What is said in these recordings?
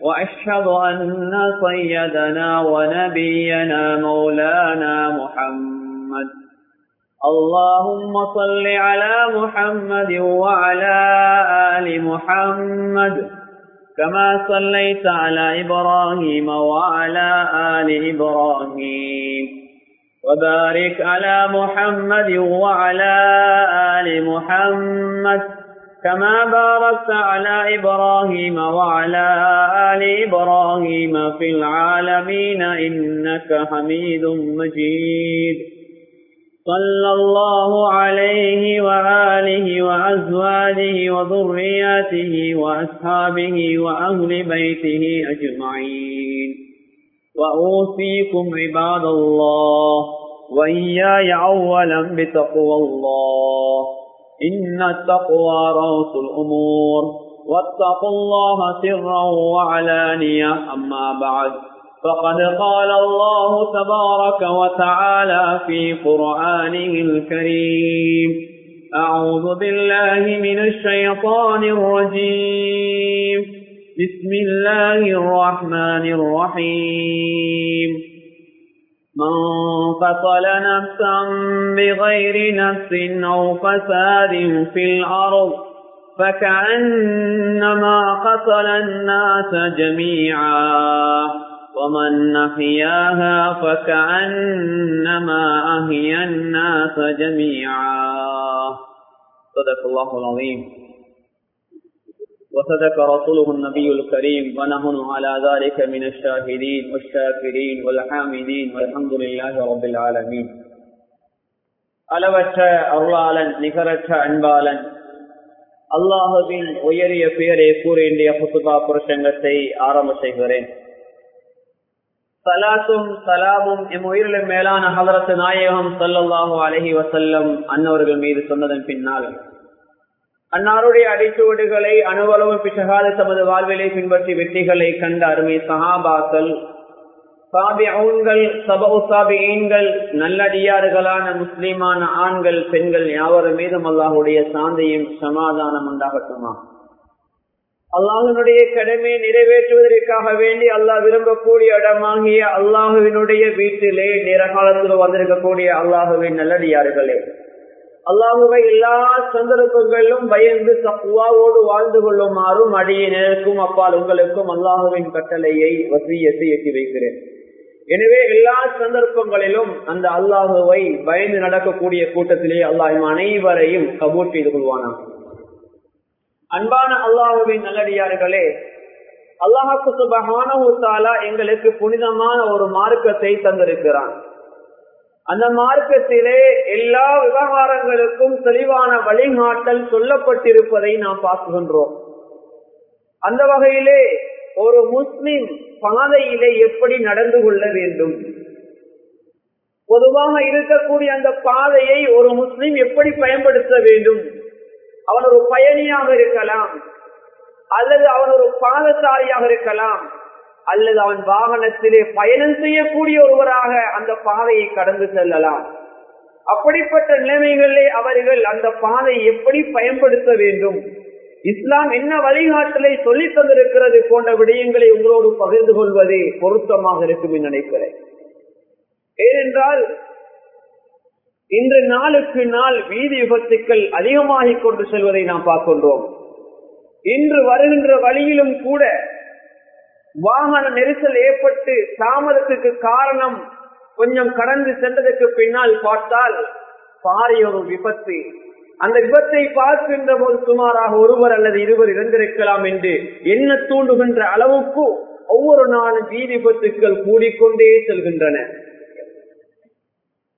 وأشهد أن سيدنا ونبينا مولانا محمد. اللهم صل على محمد وعلى آل محمد. كما صليت على إبراهيم وعلى آل إبراهيم. وبارك على محمد وعلى آل محمد. كما باركت على إبراهيم وعلى آل إبراهيم في العالمين إنك حميد مجيد. صلى الله عليه وآله وأزواجه وذرياته وأصحابه وأهل بيته أجمعين. وأوصيكم عباد الله وإياي أولا بتقوى الله. إن التقوى رأس الأمور واتقوا الله سرا وعلانية أما بعد. فقد قال الله تبارك وتعالى في قرآنه الكريم أعوذ بالله من الشيطان الرجيم. بسم الله الرحمن الرحيم. من قتل نفسا بغير نفس أو فساد في الأرض فكأنما قتل الناس جميعا ومن أحياها فكأنما أحيا الناس جميعا. صدق الله العظيم. وصدق رسوله النبي الكريم ونحن على ذلك من الشاهدين والشاكرين والحامدين والحمد لله رب العالمين அளவற்ற அருளாளன் நிகரற்ற அன்பாளன் அல்லாஹுவின் உயரிய பெயரை கூறிய புத்துபா புருஷங்கத்தை ஆரம்ப செய்கிறேன் சலாத்தும் சலாமும் எம் உயிரிலும் மேலான ஹலரத்து நாயகம் சல்லாஹூ அலஹி வசல்லம் அன்னவர்கள் மீது சொன்னதன் பின்னால் அன்னாருடைய அடிச்சுவடுகளை அணுவளவு பிசகாத தமது வாழ்விலை பின்பற்றி வெற்றிகளை கண்ட அருமை சஹாபாக்கள் சாபிகள் சபவு சாபியன்கள் நல்லடியாறுகளான முஸ்லிமான ஆண்கள் பெண்கள் யாவரும் மீதும் அல்லாஹுடைய சாந்தியும் சமாதானம் உண்டாகட்டுமா? அல்லாஹனுடைய கடமையை நிறைவேற்றுவதற்காக வேண்டி அல்லாஹ் விரும்பக்கூடிய இடமாகிய அல்லாஹுவினுடைய வீட்டிலே நிறகாலத்தில் வந்திருக்கக்கூடிய அல்லாஹுவின் நல்லடியார்களே. அல்லாஹுவை எல்லா சந்தர்ப்பங்களிலும் பயந்து தப்புவாவோடு வாழ்ந்து கொள்ளுமாறும் அடியினருக்கும் அப்பால் உங்களுக்கும் அல்லாஹுவின் கட்டளையை வசியத்தை எட்டி வைக்கிறேன். எனவே எல்லா சந்தர்ப்பங்களிலும் அந்த அல்லாஹுவை பயந்து நடக்கக்கூடிய கூட்டத்திலே அல்லாஹ் அனைவரையும் கபூர் செய்து கொள்வானாம். அன்பான அல்லாஹுவின் நல்லடியார்களே அல்லாஹாக்கு சுபகான எங்களுக்கு புனிதமான ஒரு மார்க்கத்தை தந்திருக்கிறான். அந்த மார்க்கத்திலே எல்லா விவகாரங்களுக்கும் தெளிவான வழிகாட்டல் சொல்லப்பட்டிருப்பதை நாம் பார்க்கின்றோம். அந்த வகையிலே ஒரு முஸ்லிம் பாதையிலே எப்படி நடந்து கொள்ள வேண்டும்? பொதுவாக இருக்கக்கூடிய அந்த பாதையை ஒரு முஸ்லிம் எப்படி பயன்படுத்த வேண்டும்? அவன் ஒரு பயணியாக இருக்கலாம் அல்லது அவன் ஒரு பாதசாரியாக இருக்கலாம் அல்லது அவன் வாகனத்திலே பயணம் செய்யக்கூடிய ஒருவராக அந்த பாதையை கடந்து செல்லலாம். அப்படிப்பட்ட நிலைமைகளிலே அவர்கள் அந்த பாதையை எப்படி பயன்படுத்த வேண்டும்? இஸ்லாம் என்ன வழிகாட்டலை சொல்லி தந்திருக்கிறது போன்ற விடயங்களை உங்களோடு பகிர்ந்து கொள்வதே பொருத்தமாக இருக்கும் நினைக்கிறேன். ஏனென்றால் இன்று நாளுக்கு நாள் வீதி விபத்துக்கள் அதிகமாகிக் கொண்டு செல்வதை நாம் பார்க்கின்றோம். இன்று வருகின்ற வழியிலும் கூட வாகன நெரிசல் ஏற்பட்டு தாமதத்துக்கு காரணம் கொஞ்சம் கடந்து சென்றதற்கு பின்னால் பார்த்தால் பாரிய ஒரு விபத்து. அந்த விபத்தை பார்க்கின்ற போது சுமாராக ஒருவர் அல்லது இருவர் இறந்திருக்கலாம் என்று என்ன தூண்டுகின்ற அளவுக்கு ஒவ்வொரு நாளும் வீதி விபத்துக்கள் கூடிக்கொண்டே செல்கின்றன.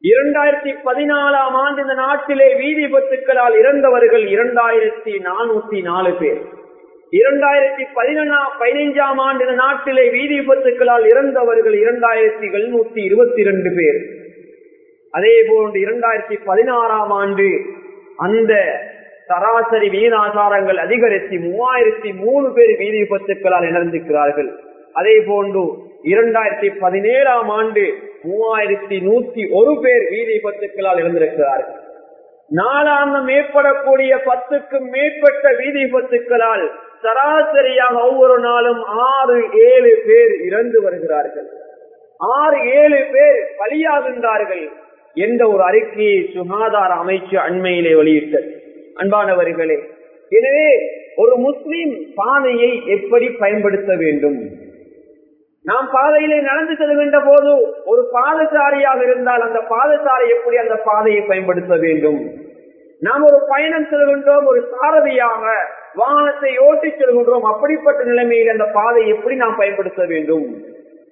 இரண்டாயிரத்தி பதினாலாம் ஆண்டு இந்த நாட்டிலே வீதி விபத்துக்களால் இறந்தவர்கள் இரண்டாயிரத்தி நானூத்தி நாலு பேர். இரண்டாயிரத்தி பதினொன்னா பதினைஞ்சாம் ஆண்டு நாட்டிலே வீதி விபத்துக்களால் இறந்தவர்கள் இரண்டாயிரத்தி எழுநூத்தி இருபத்தி இரண்டு பேர். அதே போன்று இரண்டாயிரத்தி பதினாறாம் ஆண்டு அந்த சராசரி வீணாசாரங்கள் அதிகரித்து மூவாயிரத்தி மூணு பேர் வீதி விபத்துக்களால் இழந்திருக்கிறார்கள் அதே போன்று இரண்டாயிரத்தி பதினேழாம் ஆண்டு மூவாயிரத்தி நூத்தி ஒரு பேர் வீதி விபத்துக்களால் இழந்திருக்கிறார்கள் நாளாந்தம் ஏற்படக்கூடிய பத்துக்கும் மேற்பட்ட வீதி பத்துக்களால் சராசரியாக ஒவ்வொரு நாளும் ஆறு ஏழு பேர் இறந்து வருகிறார்கள். ஆறு ஏழு பேர் பலியாகின்றார்கள் என்ற ஒரு அறிக்கையை சுகாதார அமைச்சு அண்மையிலே வெளியிட்டது. அன்பானவர்களே எனவே ஒரு முஸ்லிம் பானையை எப்படி பயன்படுத்த வேண்டும்? நாம் பாதையிலே நடந்து செல்கின்ற போது ஒரு பாதசாரியாக இருந்தால் அந்த பாதசாரி எப்படி அந்த பாதையை பயன்படுத்த வேண்டும்? நாம் ஒரு பயணம் செல்கின்றோம் ஒரு சாரதியாக வாகனத்தை ஓட்டி செல்கின்றோம் அப்படிப்பட்ட நிலைமையில் அந்த பாதையை எப்படி நாம் பயன்படுத்த வேண்டும்?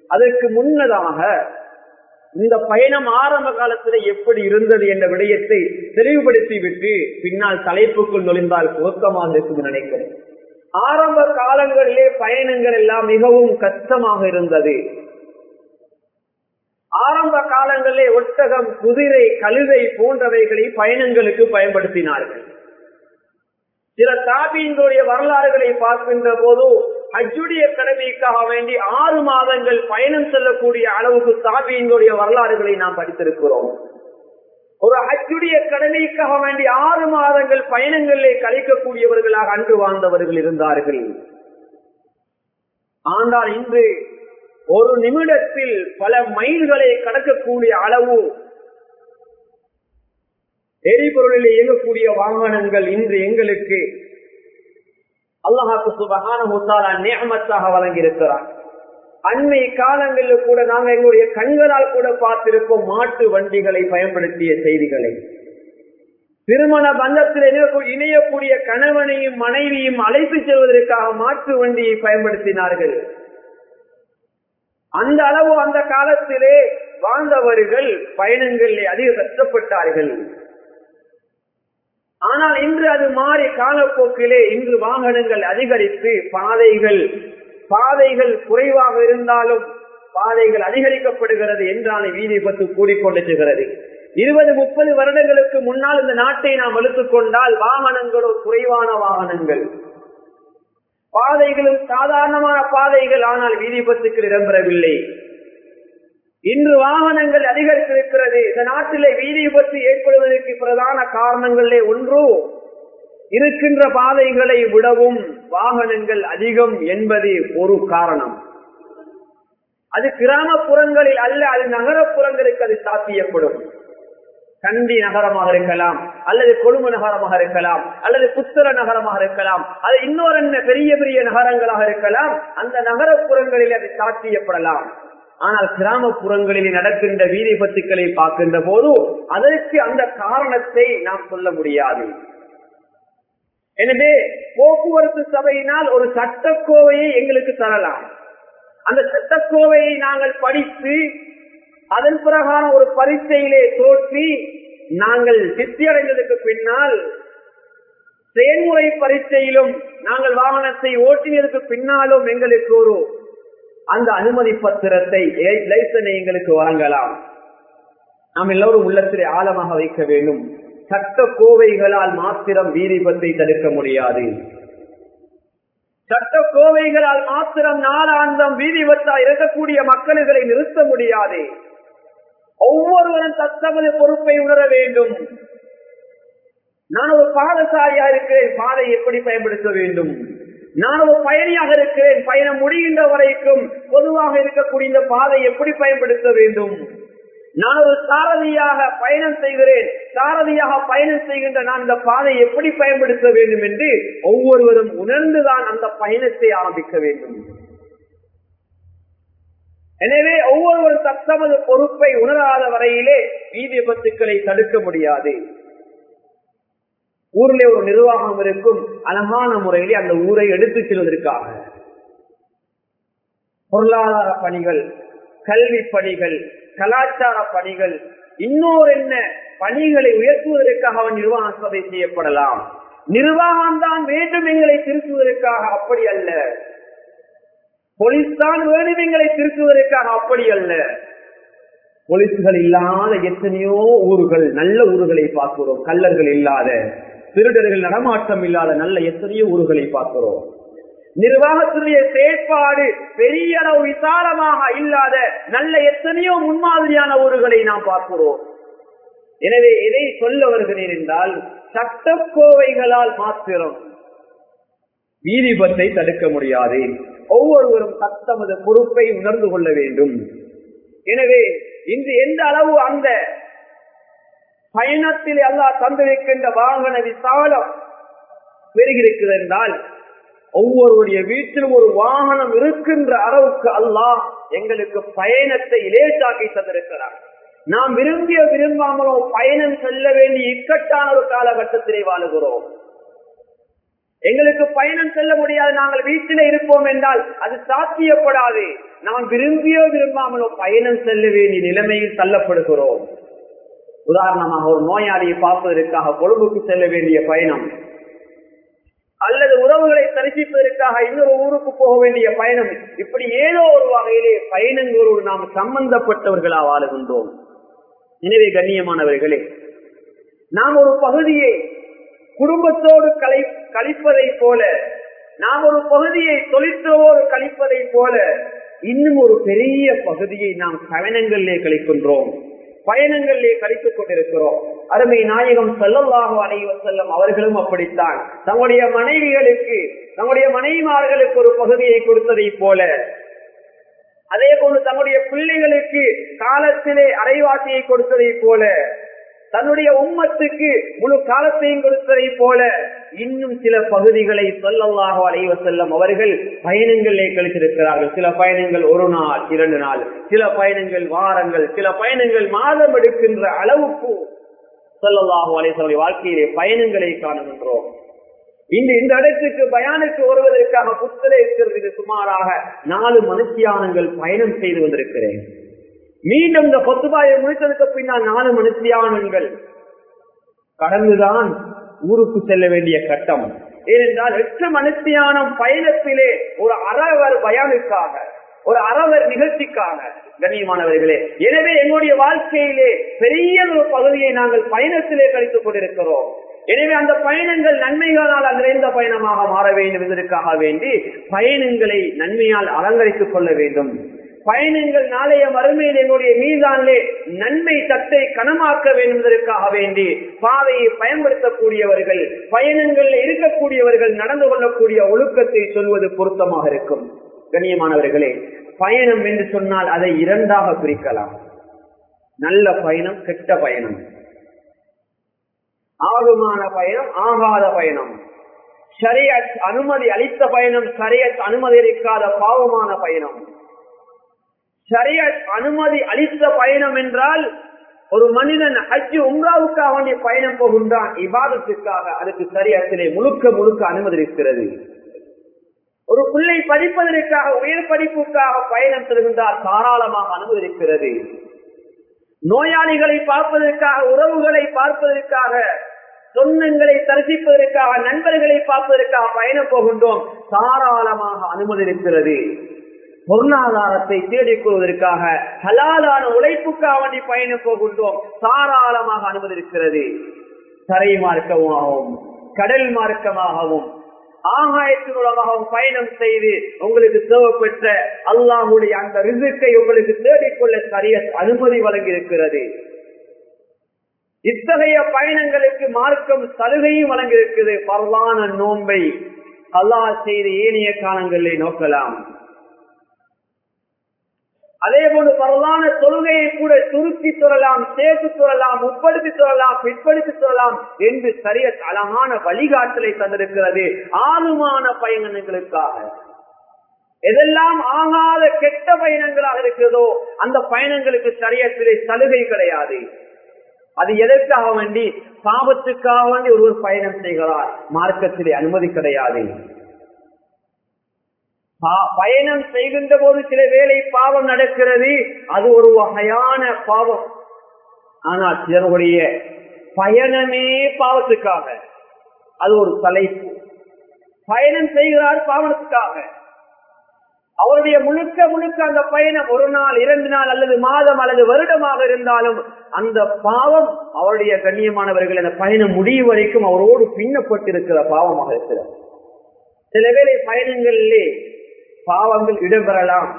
அதற்கு முன்னதாக இந்த பயணம் ஆரம்ப காலத்தில் எப்படி இருந்தது என்ற விடயத்தை தெளிவுபடுத்தி விட்டு பின்னால் தலைப்புக்குள் நுழைந்தால் துவக்கமாக இருக்கும் நினைக்கிறேன். ஆரம்ப காலங்களிலே பயணங்கள் எல்லாம் மிகவும் கஷ்டமாக இருந்தது. ஆரம்ப காலங்களிலே ஒட்டகம் குதிரை கழுதை போன்றவைகளை பயணங்களுக்கு பயன்படுத்தினார்கள். சில தாபியினுடைய வரலாறுகளை பார்க்கின்ற போது அஜுடைய கடமைக்காக வேண்டி ஆறு மாதங்கள் பயணம் செல்லக்கூடிய அளவுக்கு தாபியினுடைய வரலாறுகளை நாம் படித்திருக்கிறோம். ஒரு அச்சுடைய கடமைக்காக வேண்டி ஆறு மாதங்கள் பயணங்களிலே கழிக்கக்கூடியவர்களாக அன்று வாழ்ந்தவர்கள் இருந்தார்கள். ஆனால் இன்று ஒரு நிமிடத்தில் பல மைல்களை கடக்கக்கூடிய அளவு எரிபொருளில் இயங்கக்கூடிய வாகனங்கள் இன்று எங்களுக்கு அல்லாஹாக்கு சுபகான முத்தாரா நேமத்தாக வழங்கியிருக்கிறார். அண்மை காலங்களில் கூட நாங்கள் எங்களுடைய கண்களால் கூட பார்த்திருப்போம் மாட்டு வண்டிகளை பயன்படுத்திய செய்திகளை. திருமண பந்தத்தில் இணையக்கூடிய கணவனையும் மனைவியும் அழைத்து செல்வதற்காக மாட்டு வண்டியை பயன்படுத்தினார்கள். அந்த அளவு அந்த காலத்திலே வாழ்ந்தவர்கள் பயணங்களில் அதிக கஷ்டப்பட்டார்கள். ஆனால் இன்று அது மாறி காலப்போக்கிலே இன்று வாகனங்கள் அதிகரித்து பாதைகள் பாதைகள் குறைவாக இருந்தாலும் பாதைகள் அதிகரிக்கப்படுகிறது என்றாலே வீதி பத்து கூடிக்கொண்டிருக்கிறது இருபது முப்பது வருடங்களுக்கு முன்னால் இந்த நாட்டை நாம் வலுத்துக் கொண்டால் வாகனங்களோ குறைவான வாகனங்கள். பாதைகளும் சாதாரணமான பாதைகள் ஆனால் வீதி பத்துக்கள் இடம்பெறவில்லை. இன்று வாகனங்கள் அதிகரித்திருக்கிறது. இந்த நாட்டிலே வீதி விபத்து ஏற்படுவதற்கு பிரதான காரணங்களே ஒன்று இருக்கின்ற பாதைகளை விடவும் வாகனங்கள் அதிகம் என்பது ஒரு காரணம். அது கிராமப்புறங்களில் அல்ல அது நகரப்புறங்களுக்கு அது சாத்தியப்படும். கண்டி நகரமாக இருக்கலாம் அல்லது கொழும்பு நகரமாக இருக்கலாம் அல்லது புத்தர நகரமாக இருக்கலாம் அது இன்னொரு என்ன பெரிய பெரிய நகரங்களாக இருக்கலாம் அந்த நகரப்புறங்களில் அது சாத்தியப்படலாம். ஆனால் கிராமப்புறங்களில் நடக்கின்ற வீதி பத்துக்களை பார்க்கின்ற போது அதற்கு அந்த காரணத்தை நாம் சொல்ல முடியாது. எனவே போக்குவரத்து சபையினால் ஒரு சட்டக்கோவையை எங்களுக்கு தரலாம். அந்த சட்டக்கோவையை நாங்கள் படித்து அதன் பிரகாரம் ஒரு பரீட்சையிலே தோற்றி நாங்கள் சித்தியடைந்ததுக்கு பின்னால் செயல்முறை பரீட்சையிலும் நாங்கள் வாகனத்தை ஓட்டினதுக்கு பின்னாலும் எங்களுக்கு ஒரு அந்த அனுமதி பத்திரத்தை லைசனை எங்களுக்கு வழங்கலாம். நாம் எல்லோரும் உள்ளத்திலே ஆழமாக வைக்க வேண்டும். சட்ட கோவைகளால் மாத்திரம் வீதிபத்தை தடுக்க முடியாது. சட்ட கோவைகளால் மாத்திரம் நாளாந்தம் வீதி இருக்கக்கூடிய மக்களுகளை நிறுத்த முடியாது. ஒவ்வொருவரும் தத்தமது பொறுப்பை உணர வேண்டும். நான் ஒரு பாதசாரியா இருக்கிறேன் பாதை எப்படி பயன்படுத்த வேண்டும்? நான் ஒரு பயணியாக இருக்கிறேன் பயணம் முடிகின்ற வரைக்கும் பொதுவாக இருக்கக்கூடிய இந்த பாதை எப்படி பயன்படுத்த வேண்டும்? நான் ஒரு சாரதியாக பயணம் செய்கிறேன். சாரதியாக பயணம் செய்கின்ற நான் இந்த பாதை எப்படி பயன்படுத்த வேண்டும் என்று ஒவ்வொருவரும் உணர்ந்துதான் அந்த பயணத்தை ஆரம்பிக்க வேண்டும். எனவே ஒவ்வொருவரும் தத்தமது பொறுப்பை உணராத வரையிலே வீதி விபத்துக்களை தடுக்க முடியாது. ஊரிலே ஒரு நிர்வாகம் இருக்கும். அழகான முறையிலே அந்த ஊரை எடுத்துச் செல்வதற்காக. பொருளாதார பணிகள் கல்வி பணிகள் கலாச்சார பணிகள் இன்னொரு என்ன? பணிகளை உயர்த்துவதற்காக அவன் நிர்வாக சபை செய்யப்படலாம். நிர்வாகம் தான் வேண்டும் எங்களை திருத்துவதற்காக அப்படி அல்ல. போலீஸ் தான் வேண்டும் எங்களை திருத்துவதற்காக அப்படி அல்ல. போலீஸ்கள் இல்லாத எத்தனையோ ஊர்கள் நல்ல ஊர்களை பார்க்கிறோம். கல்லர்கள் இல்லாத திருடர்கள் நடமாட்டம் இல்லாத நல்ல எத்தனையோ ஊர்களை பார்க்கிறோம். நிர்வாகத்துடைய செயற்பாடு பெரிய அளவு விசாரமாக இல்லாத நல்ல எத்தனையோ முன்மாதிரியான ஊர்களை நாம் பார்க்கிறோம். எனவே எதை சொல்ல வருகிறேன் என்றால் சட்டக்கோவைகளால் மாத்திரம் நீதிபத்தை தடுக்க முடியாது. ஒவ்வொருவரும் தத்தமது பொறுப்பை உணர்ந்து கொள்ள வேண்டும். எனவே இன்று எந்த அளவு அந்த பயணத்தில் அல்லாஹ் தந்திருக்கின்ற வாகன விசாலம் பெருகிருக்கிறது என்றால் ஒவ்வொருடைய வீட்டிலும் ஒரு வாகனம் இருக்கின்ற அளவுக்கு அல்லாஹ் எங்களுக்கு பயணத்தை இலேசாக்கி தந்திருக்கிறார். நாம் விரும்பிய விரும்பாமலோ பயணம் செல்ல வேண்டிய இக்கட்டான ஒரு காலகட்டத்திலே வாழுகிறோம். எங்களுக்கு பயணம் செல்ல முடியாது நாங்கள் வீட்டில இருப்போம் என்றால் அது சாத்தியப்படாது. நாம் விரும்பியோ விரும்பாமலோ பயணம் செல்ல வேண்டிய நிலைமையில் தள்ளப்படுகிறோம். உதாரணமாக ஒரு நோயாளியை பார்ப்பதற்காக கொழும்புக்கு செல்ல வேண்டிய பயணம். அல்லது உறவுகளை தரிசிப்பதற்காக இன்னொரு ஊருக்கு போக வேண்டிய பயணம் இப்படி ஏதோ ஒரு வகையிலே பயணங்களோடு நாம் சம்பந்தப்பட்டவர்களா வாழுகின்றோம். எனவே கண்ணியமானவர்களே நாம் ஒரு பகுதியை குடும்பத்தோடு கலை கழிப்பதை போல நாம் ஒரு பகுதியை தொழிற்சோடு கழிப்பதை போல இன்னும் ஒரு பெரிய பகுதியை நாம் கவனங்களிலே கழிக்கின்றோம். பயணங்களிலே கழித்துக் கொண்டிருக்கிறோம். அருமை நாயகம் செல்லல்லாக அனைவர் செல்லும் அவர்களும் அப்படித்தான். தங்களுடைய மனைவிகளுக்கு தங்களுடைய மனைவிமார்களுக்கு ஒரு பகுதியை கொடுத்ததை போல. அதே போன்று தன்னுடைய பிள்ளைகளுக்கு காலத்திலே அரைவாசியை கொடுத்ததை போல. தன்னுடைய உம்மத்துக்கு முழு காலத்தையும் கொடுத்ததை போல இன்னும் சில பகுதிகளை சொல்லல்லாக அலைவ செல்லும் அவர்கள் பயணங்களிலே கழித்திருக்கிறார்கள். சில பயணங்கள் ஒரு நாள் இரண்டு நாள் சில பயணங்கள் வாரங்கள் சில பயணங்கள் மாதம் எடுக்கின்ற அளவுக்கு சொல்லல்லாக அலைவசனுடைய வாழ்க்கையிலே பயணங்களை காணுகின்றோம். இன்று இந்த இடத்துக்கு பயானுக்கு வருவதற்காக புத்தரை இருக்கிறது சுமாராக நாலு மனுஷியானங்கள் பயணம் செய்து வந்திருக்கிறேன். மீண்டும் இந்த பொத்துபாயை முடித்ததுக்கு பின்னால் நாலு மனுஷியானங்கள் கடந்துதான் ஊருக்கு செல்ல வேண்டிய கட்டம். ஏனென்றால் எட்டு மனுஷியான பயணத்திலே ஒரு அறவர் பயனுக்காக ஒரு அறவர் நிகழ்ச்சிக்காக கண்ணியமானவர்களே எனவே எங்களுடைய வாழ்க்கையிலே பெரிய ஒரு பகுதியை நாங்கள் பயணத்திலே கழித்துக் கொண்டிருக்கிறோம். எனவே அந்த பயணங்கள் நன்மைகளால் நிறைந்த பயணமாக மாற வேண்டும் என்பதற்காக வேண்டி பயணங்களை நன்மையால் அலங்கரித்துக் கொள்ள வேண்டும். பயணங்கள் நாளைய மறுமையில் என்னுடைய மீதானே நன்மை தத்தை கனமாக்க வேண்டுவதற்காக வேண்டி பாதையை பயன்படுத்தக்கூடியவர்கள் பயணங்களில் இருக்கக்கூடியவர்கள் நடந்து கொள்ளக்கூடிய ஒழுக்கத்தை சொல்வது பொருத்தமாக இருக்கும். கண்ணியமானவர்களே பயணம் என்று சொன்னால் அதை இரண்டாக பிரிக்கலாம். நல்ல பயணம் கெட்ட பயணம். ஆகுமான பயணம் ஆகாத பயணம். சரியத் அனுமதி அளித்த பயணம் சரியத் அனுமதி அளிக்காத பாவமான பயணம். சரிய அனுமதி அளித்த பயணம் என்றால் ஒரு மனிதன் ஹஜ்ஜு உம்ராவுக்காக வேண்டிய பயணம் போகின்றான் இவாதத்திற்காக அதுக்கு சரியத்திலே முழுக்க முழுக்க அனுமதி இருக்கிறது. ஒரு பிள்ளை படிப்பதற்காக உயர் படிப்புக்காக பயணம் செல்கின்றார் தாராளமாக அனுமதி இருக்கிறது. நோயாளிகளை பார்ப்பதற்காக உறவுகளை பார்ப்பதற்காக சொந்தங்களை தரிசிப்பதற்காக நண்பர்களை பார்ப்பதற்காக பயணம் போகின்றோம் தாராளமாக அனுமதி இருக்கிறது. பொருளாதாரத்தை தேடிக் கொள்வதற்காக ஹலாலான உழைப்புக்காக வேண்டி பயணம் போகின்றோம். தாராளமாக அனுமதி இருக்கிறது தரை மார்க்கமாகவும் கடல் மார்க்கமாகவும் ஆகாயத்தின் மூலமாகவும் பயணம் செய்து உங்களுக்கு தேவைப்பட்ட அல்லாஹுடைய அந்த ரிசுக்கை உங்களுக்கு தேடிக்கொள்ள சரிய அனுமதி வழங்கி இருக்கிறது இத்தகைய பயணங்களுக்கு மார்க்கம் சலுகையும் வழங்கியிருக்கிறது. பரவான நோன்பை அல்லாஹ் செய்த ஏனைய காலங்களில் நோக்கலாம். அதே போன்று பரவான தொழுகையை கூட சுருக்கி சொல்லலாம் சேர்த்து சொல்லலாம் உட்படுத்தி சொல்லலாம் பிற்படுத்தி சொல்லலாம் என்று சரிய அழகான வழிகாட்டலை தந்திருக்கிறது. ஆளுமான பயணங்களுக்காக. எதெல்லாம் ஆகாத கெட்ட பயணங்களாக இருக்கிறதோ அந்த பயணங்களுக்கு சரியத்திலே சலுகை கிடையாது. அது எதற்காக வேண்டி? பாபத்துக்காக வேண்டி ஒருவர் பயணம் செய்கிறார். மார்க்கத்திலே அனுமதி கிடையாது. பயணம் செய்கின்ற போது சில வேலை பாவம் நடக்கிறது. அது ஒரு வகையான பாவம். ஆனால் சிலருடைய பயணமே பாவத்துக்காக. அது ஒரு தலைப்பு. பயணம் செய்கிறார் பாவனத்துக்காக அவருடைய முழுக்க முழுக்க அந்த பயணம் ஒரு நாள் இரண்டு நாள் அல்லது மாதம் அல்லது வருடமாக இருந்தாலும் அந்த பாவம் அவருடைய கண்ணியமானவர்கள் அந்த பயணம் முடியும் வரைக்கும் அவரோடு பின்னப்பட்டிருக்கிற பாவமாக இருக்கிறார் சில வேளை பயணங்களிலே பாவங்கள் இடம்பெறலாம்.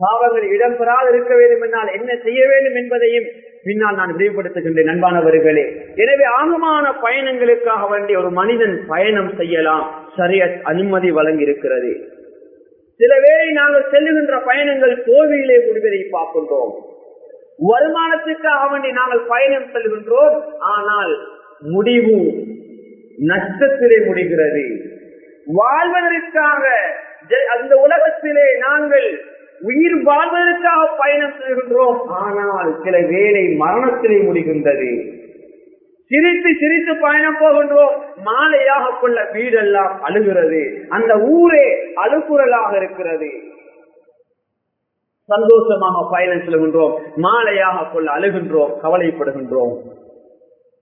பாவங்கள் இடம்பெறாது இருக்க வேண்டும் என்றால் என்ன செய்ய வேண்டும் என்பதையும் பின்னால் நான் விரிவுபடுத்துகின்றேன் நண்பானவர்களே. எனவே ஆகமான பயணங்களுக்காக வேண்டிய ஒரு மனிதன் பயணம் செய்யலாம். சரிய அனுமதி வழங்கி இருக்கிறது சில வேளை நாங்கள் செல்லுகின்ற பயணங்கள் கோவிலே முடிவதை பார்க்கின்றோம். வருமானத்துக்காக வேண்டி நாங்கள் பயணம் செல்கின்றோம். ஆனால் முடிவு நஷ்டத்திலே முடிகிறது. வாழ்வதற்காக அந்த உலகத்திலே நாங்கள் உயிர் வாழ்வதற்காக பயணம் செய்கின்றோம். ஆனால் சில வேலை மரணத்திலே முடிகின்றது. சிரித்து சிரித்து பயணம் போகின்றோம். மாலையாக கொள்ள வீடெல்லாம் அழுகிறது. அந்த ஊரே அழுகுறலாக இருக்கிறது. சந்தோஷமாக பயணம் செல்கின்றோம். மாலையாக கொள்ள அழுகின்றோம். கவலைப்படுகின்றோம்.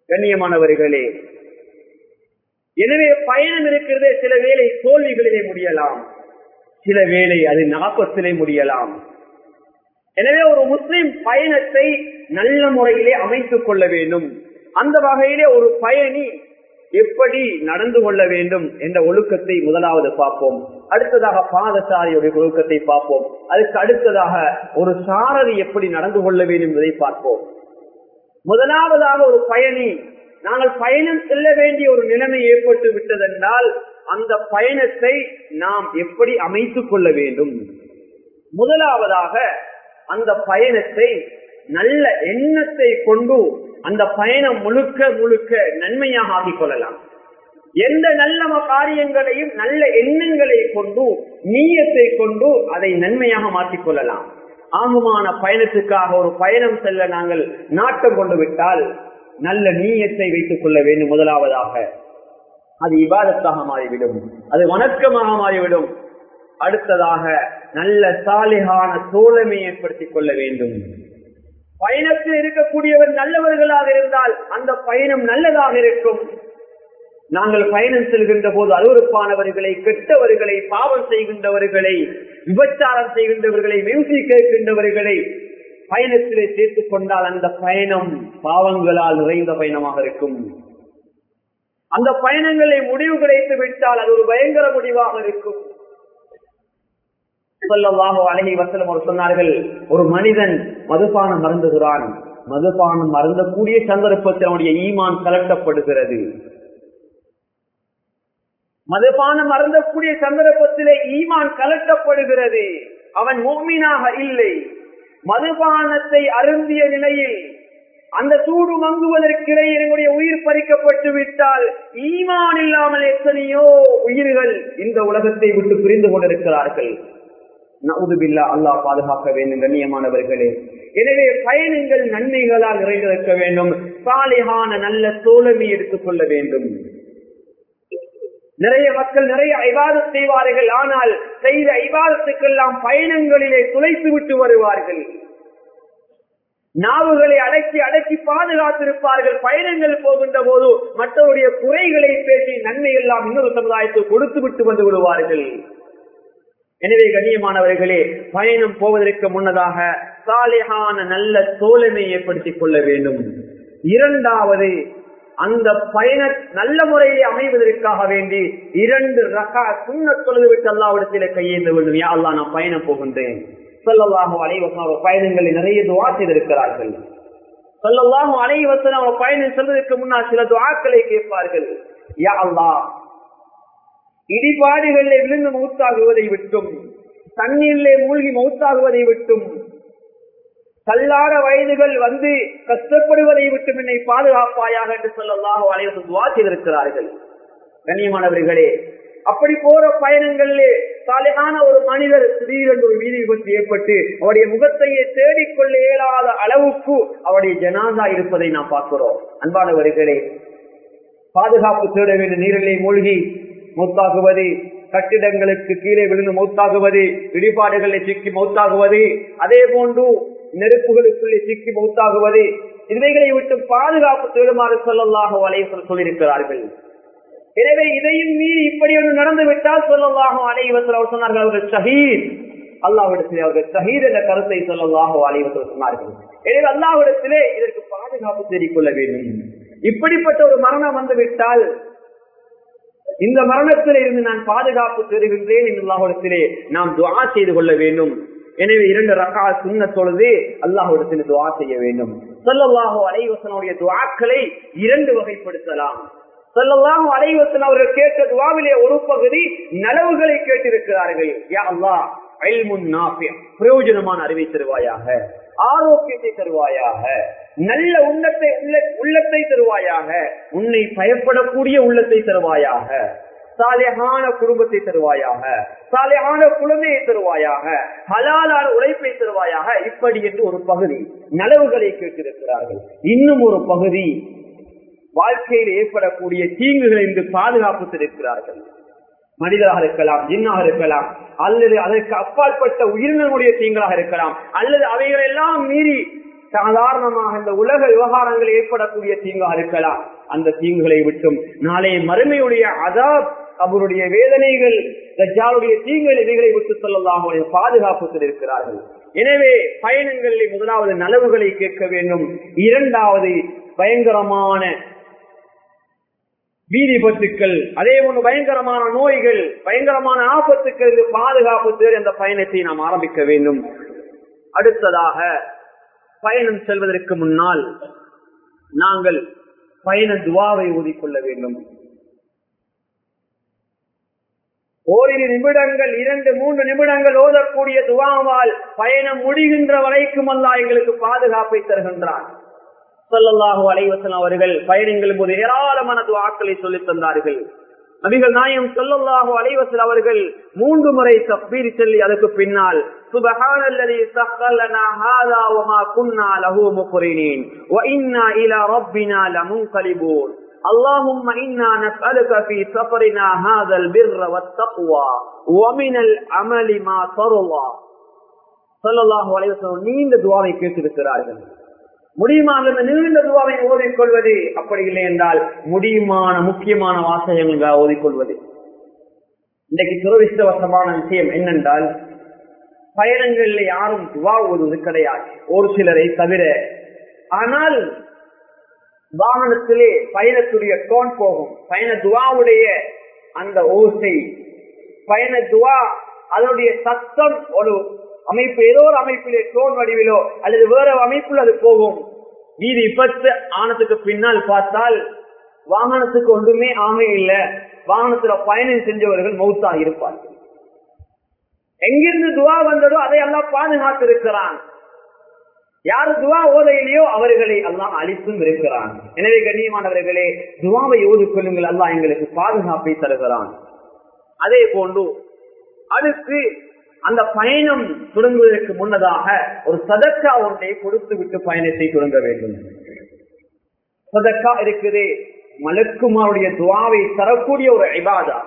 கண்ணியமானவர்களே எனவே பயணம் இருக்கிறதே சில வேலை தோல்விகளிலே முடியலாம். சில வேலை அது நாற்பத்திலே முடியலாம். எனவே ஒரு முஸ்லிம் பயணத்தை நல்ல முறையிலே அமைத்துக் கொள்ள வேண்டும். அந்த வகையிலே ஒரு பயணி எப்படி நடந்து கொள்ள வேண்டும் என்ற ஒழுக்கத்தை முதலாவது பார்ப்போம். அடுத்ததாக பாதசாரியுடைய ஒழுக்கத்தை பார்ப்போம். அதுக்கு அடுத்ததாக ஒரு சாரதி எப்படி நடந்து கொள்ள வேண்டும் என்பதை பார்ப்போம். முதலாவதாக ஒரு பயணி நாங்கள் பயணம் செல்ல வேண்டிய ஒரு நிலைமை ஏற்பட்டு விட்டதென்றால் அந்த பயணத்தை நாம் எப்படி அமைத்துக் கொள்ள வேண்டும்? முதலாவதாக அந்த பயணத்தை நல்ல எண்ணத்தை கொண்டு அந்த பயணம் முழுக்க முழுக்க நன்மையாக ஆகிக் கொள்ளலாம். எந்த நல்ல காரியங்களையும் நல்ல எண்ணங்களை கொண்டு நீயத்தை கொண்டு அதை நன்மையாக மாற்றிக் கொள்ளலாம். ஆகுமான பயணத்துக்காக ஒரு பயணம் செல்ல நாங்கள் நாட்டம் கொண்டு விட்டால் நல்ல நீயத்தை வைத்துக் கொள்ள வேண்டும் முதலாவதாக. அது இபாதத்தாக மாறிவிடும். அது வணக்கமாக மாறிவிடும். அடுத்ததாக நல்ல சாலிகான தோழமை ஏற்படுத்திக் கொள்ள வேண்டும். பயணத்தில் இருக்கக்கூடியவர் நல்லவர்களாக இருந்தால் அந்த பயணம் நல்லதாக இருக்கும். நாங்கள் பயணம் செல்கின்ற போது அருவறுப்பானவர்களை கெட்டவர்களை பாவம் செய்கின்றவர்களை விபச்சாரம் செய்கின்றவர்களை மியூசிக் கேட்கின்றவர்களை பயணத்திலே சேர்த்துக் கொண்டால் அந்த பயணம் பாவங்களால் நிறைந்த பயணமாக இருக்கும். அந்த பயணங்களை முடிவு கிடைத்து விட்டால் அது ஒரு பயங்கர முடிவாக இருக்கும். அழகி வசலம் அவர் சொன்னார்கள் ஒரு மனிதன் மதுபானம் மறந்துகிறான் மதுபானம் மறந்தக்கூடிய சந்தர்ப்பத்தில் அவனுடைய ஈமான் கலட்டப்படுகிறது. மதுபானம் மறந்தக்கூடிய சந்தர்ப்பத்திலே ஈமான் கலட்டப்படுகிறது. அவன் மோமீனாக இல்லை. மதுபானத்தை அருந்திய நிலையில் அந்த சூடு மங்குவதற்கிடையே என்னுடைய உயிர் பறிக்கப்பட்டு விட்டால் ஈமான் இல்லாமல் எத்தனையோ உயிர்கள் இந்த உலகத்தை விட்டு பிரிந்து கொண்டிருக்கிறார்கள். நவுதுபில்லா அல்லாஹ் பாதுகாக்க வேண்டும் கண்ணியமானவர்களே. எனவே பயணங்கள் நன்மைகளால் நிறைந்திருக்க வேண்டும். சாலிகான நல்ல தோழமை எடுத்துக் கொள்ள வேண்டும். நிறைய மக்கள் நிறைய ஐவாதம் செய்வார்கள். ஆனால் செய்த ஐவாதத்துக்கெல்லாம் பயணங்களிலே துளைத்து விட்டு வருவார்கள். நாவுகளை அடக்கி அடக்கி பாதுகாத்திருப்பார்கள். பயணங்கள் போகின்ற போது மற்றவருடைய குறைகளை பேசி நன்மை எல்லாம் இன்னொரு சமுதாயத்தை கொடுத்து விட்டு வந்து விடுவார்கள். எனவே கண்ணியமானவர்களே பயணம் போவதற்கு முன்னதாக சாலையான நல்ல தோழமை ஏற்படுத்திக் கொள்ள வேண்டும். இரண்டாவது அந்த பயண நல்ல முறையை அமைவதற்காக வேண்டி இரண்டு ரகா சுண்ண தொழுது விட்டு அல்லாவிடத்திலே கையேந்த வேண்டும். யா அல்லா நான் பயணம் போகின்றேன். சொல்லலாகும் அலைவசம் அவர் பயணங்களை நிறைய துவா செய்திருக்கிறார்கள். சொல்லலாகும் அலைவசம் அவர் பயணம் செல்வதற்கு முன்னால் சில துவாக்களை கேட்பார்கள். யா அல்லா இடிபாடுகளில் விழுந்து மௌத்தாகுவதை விட்டும் தண்ணீரிலே மூழ்கி மௌத்தாகுவதை விட்டும் கல்லாட வயதுகள் வந்து கஷ்டப்படுவதை விட்டும் என்னை பாதுகாப்பாயாக என்று சொல்லலாம் அனைவரும் துவா செய்திருக்கிறார்கள். கண்ணியமானவர்களே அப்படி போற பயணங்களிலே சாலையான ஒரு மனிதர் திடீரென்று ஒரு வீதி விபத்து ஏற்பட்டு அவருடைய முகத்தையே தேடிக்கொள்ள இயலாத அளவுக்கு அவருடைய ஜனாதா இருப்பதை நாம் பார்க்கிறோம். அன்பானவர்களே பாதுகாப்பு தேட வேண்டிய நீரிலே மூழ்கி மூத்தாகுவது கட்டிடங்களுக்கு கீழே விழுந்து மௌத்தாகுவது இடிபாடுகளை சிக்கி மௌத்தாகுவது அதே போன்று நெருப்புகளுக்குள்ளே சிக்கி மௌத்தாகுவது இவைகளை விட்டு பாதுகாப்பு தேடுமாறு சொல்லலாக வலைய சொல்லியிருக்கிறார்கள். எனவே இதையும் மீறி இப்படி ஒன்று நடந்து விட்டால் சொல்லலாகும் அலைவசல் அவர் சொன்னார்கள் அவர்கள் ஷஹீத். அல்லாவிடத்திலே அவர்கள் ஷஹீத் என்ற கருத்தை சொல்லலாகும் அலைவசல் சொன்னார்கள். எனவே அல்லாவிடத்திலே இதற்கு பாதுகாப்பு தேடிக்கொள்ள வேண்டும். இப்படிப்பட்ட ஒரு மரணம் வந்துவிட்டால் இந்த மரணத்தில் இருந்து நான் பாதுகாப்பு பெறுகின்றேன் அல்லாஹிடத்திலே நாம் துவா செய்து கொள்ள வேண்டும். எனவே இரண்டு ரகா சுண்ண தொழுது அல்லாஹிடத்தில் துவா செய்ய வேண்டும். சொல்லல்லாஹோ அலைவசனுடைய துவாக்களை இரண்டு வகைப்படுத்தலாம். சொல்லலாம் அலைவசன் அவர்கள் கேட்ட துவாவிலே ஒரு பகுதி நலவுகளை கேட்டிருக்கிறார்கள். யா அல்லாஹ் பிரயோஜனமான அறிவை தருவாயாக ஆரோக்கியத்தை தருவாயாக நல்ல உள்ளத்தை உள்ளத்தை தருவாயாக உன்னை பயப்படக்கூடிய உள்ளத்தை தருவாயாக சாலையான குடும்பத்தை தருவாயாக சாலையான குழந்தையை தருவாயாக ஹலாலான உழைப்பை தருவாயாக இப்படி என்று ஒரு பகுதி நலவுகளை கேட்டிருக்கிறார்கள். இன்னும் ஒரு பகுதி வாழ்க்கையில் ஏற்படக்கூடிய தீங்குகளை இன்று பாதுகாப்பு தெரிவிக்கிறார்கள் மனிதராக இருக்கலாம் ஜின்னாக இருக்கலாம் அல்லது அதற்கு அப்பாற்பட்ட உயிரினங்களுடைய தீங்களாக இருக்கலாம் அல்லது அவைகளை எல்லாம் மீறி சாதாரணமாக இந்த உலக விவகாரங்கள் ஏற்படக்கூடிய தீங்காக இருக்கலாம். அந்த தீங்குகளை விட்டும் நாளைய மறுமையுடைய அதாப் அவருடைய வேதனைகள் தஜ்ஜாலுடைய தீங்குகள் இவைகளை விட்டு சொல்லலாம் பாதுகாப்பு இருக்கிறார்கள் எனவே பயணங்களில் முதலாவது நலவுகளை கேட்க வேண்டும். இரண்டாவது பயங்கரமான வீதிபத்துக்கள் அதே போன்று பயங்கரமான நோய்கள் பயங்கரமான ஆபத்துக்கள் பாதுகாப்பு தேர் அந்த பயணத்தை நாம் ஆரம்பிக்க வேண்டும். அடுத்ததாக பயணம் செல்வதற்கு முன்னால் நாங்கள் பயண துவாவை ஊதிக்கொள்ள வேண்டும். ஓரிரு நிமிடங்கள் இரண்டு மூன்று நிமிடங்கள் ஓதக்கூடிய துவாவால் பயணம் முடிகின்ற வரைக்கும் அல்லா எங்களுக்கு பாதுகாப்பை தருகின்றான். சொல்லல்லாஹு அலைவசன் அவர்கள் பயணங்கள் போது ஏராளமான துவாக்களை சொல்லித் தந்தார்கள் நபிகள் நாயம் சொல்லல்லாஹு அலைவசல் அவர்கள் மூன்று முறை தப்பீர் சொல்லி அதற்கு பின்னால் சுபஹானல்லதி சஹலனா ஹாதா வமா குன்னா லஹு முக்ரினீன் வ இன்னா இலா ரப்பினா லமுன்கலிபூன் اللهم إنا نسألك في سفرنا هذا البر والتقوى ومن العمل ما ترضى صلى الله عليه وسلم நீண்ட துவாவை கேட்டிருக்கிறார்கள் முடியுமா? அந்த நீண்ட துவாவை ஓதிக்கொள்வது அப்படி இல்லை என்றால் முடியுமான முக்கியமான வாசகங்கள் ஓதிக்கொள்வது. இன்றைக்கு துரதிருஷ்டவசமான விஷயம் என்னென்றால் பயணங்களில் யாரும் துவா ஓதுவது கிடையாது. ஒரு சிலரை தவிர. ஆனால் வாகனத்திலே பயணத்துடைய டோன் போகும். பயண துவாவுடைய அந்த ஓசை பயண துவா அதனுடைய சத்தம் ஒரு அமைப்பு ஏதோ ஒரு அமைப்பிலே டோன் வடிவிலோ அல்லது வேற அமைப்பில் அது போகும். மீதி விபத்து ஆனத்துக்கு பின்னால் பார்த்தால் வாகனத்துக்கு ஒன்றுமே ஆக இல்லை. வாகனத்துல பயணம் செஞ்சவர்கள் மௌத்தா இருப்பார்கள். எங்கிருந்து துவா வந்ததோ அதை எல்லாம் பாதுகாத்து இருக்கிறான் யாரு துவா ஓதையிலையோ அவர்களை எல்லாம் அழித்தும் இருக்கிறான். எனவே கண்ணியமானவர்களே துவாவை ஓதிக்கொள்ளுங்கள் அல்லா எங்களுக்கு பாதுகாப்பை தருகிறான். அதே போன்று அடுத்து அந்த பயணம் தொடங்குவதற்கு முன்னதாக ஒரு சதக்கா ஒன்றை கொடுத்து விட்டு பயணத்தை தொடங்க வேண்டும். சதக்கா இருக்குது மலக்குமாருடைய துவாவை தரக்கூடிய ஒரு ஐபாதா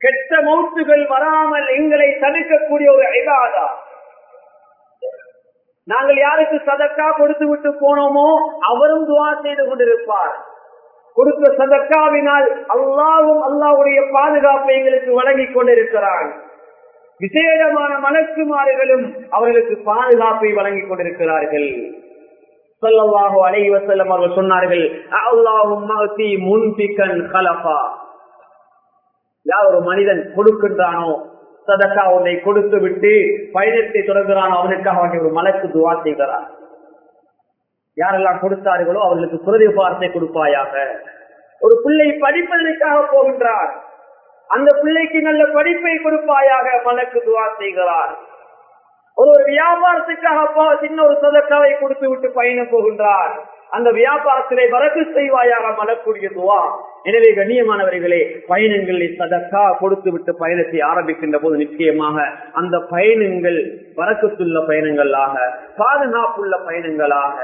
கெட்ட மௌத்துகள் வராமல் எங்களை தடுக்கக்கூடிய ஒரு ஐபாதா நாங்கள் யாருக்கு சதக்கா கொடுத்து விட்டு போனோமோ அவரும் துவா செய்து கொண்டிருப்பார். கொடுத்த சதக்காவினால் அல்லாவும் அல்லாவுடைய பாதுகாப்பை எங்களுக்கு வழங்கிக் கொண்டிருக்கிறான். விசேடமான மலக்குமாறுகளும் அவர்களுக்கு பாதுகாப்பை வழங்கிக் கொண்டிருக்கிறார்கள். சொல்லவாக அலைவ செல்லம் அவர்கள் சொன்னார்கள் அல்லாஹும் முன்பிக்கன் கலப்பா யார் ஒரு மனிதன் கொடுக்கின்றானோ சதக்கா ஒன்றை கொடுத்து விட்டு பயணத்தை தொடங்குகிறானோ அவனுக்காக அவனை ஒரு மலக்கு துவா செய்கிறார். யாரெல்லாம் கொடுத்தார்களோ அவர்களுக்கு பிரதிபாரத்தை கொடுப்பாயாக. ஒரு பிள்ளை படிப்பதற்காக போகின்றார். அந்த பிள்ளைக்கு நல்ல படிப்பை கொடுப்பாயாக மலக்கு துவா செய்கிறார். ஒரு ஒரு வியாபாரத்துக்காக சின்ன ஒரு சதக்காவை கொடுத்து விட்டு பயணம் போகின்றார். அந்த வியாபாரத்திலே வரக்கு செய்வாயாக மலக்கூடிய துவா. எனவே கண்ணியமானவர்களே பயணங்களை சதக்கா கொடுத்து விட்டு பயணத்தை ஆரம்பிக்கின்ற போது நிச்சயமாக அந்த பயணங்கள் வரக்கத்துள்ள பயணங்களாக பாதுகாப்புள்ள பயணங்களாக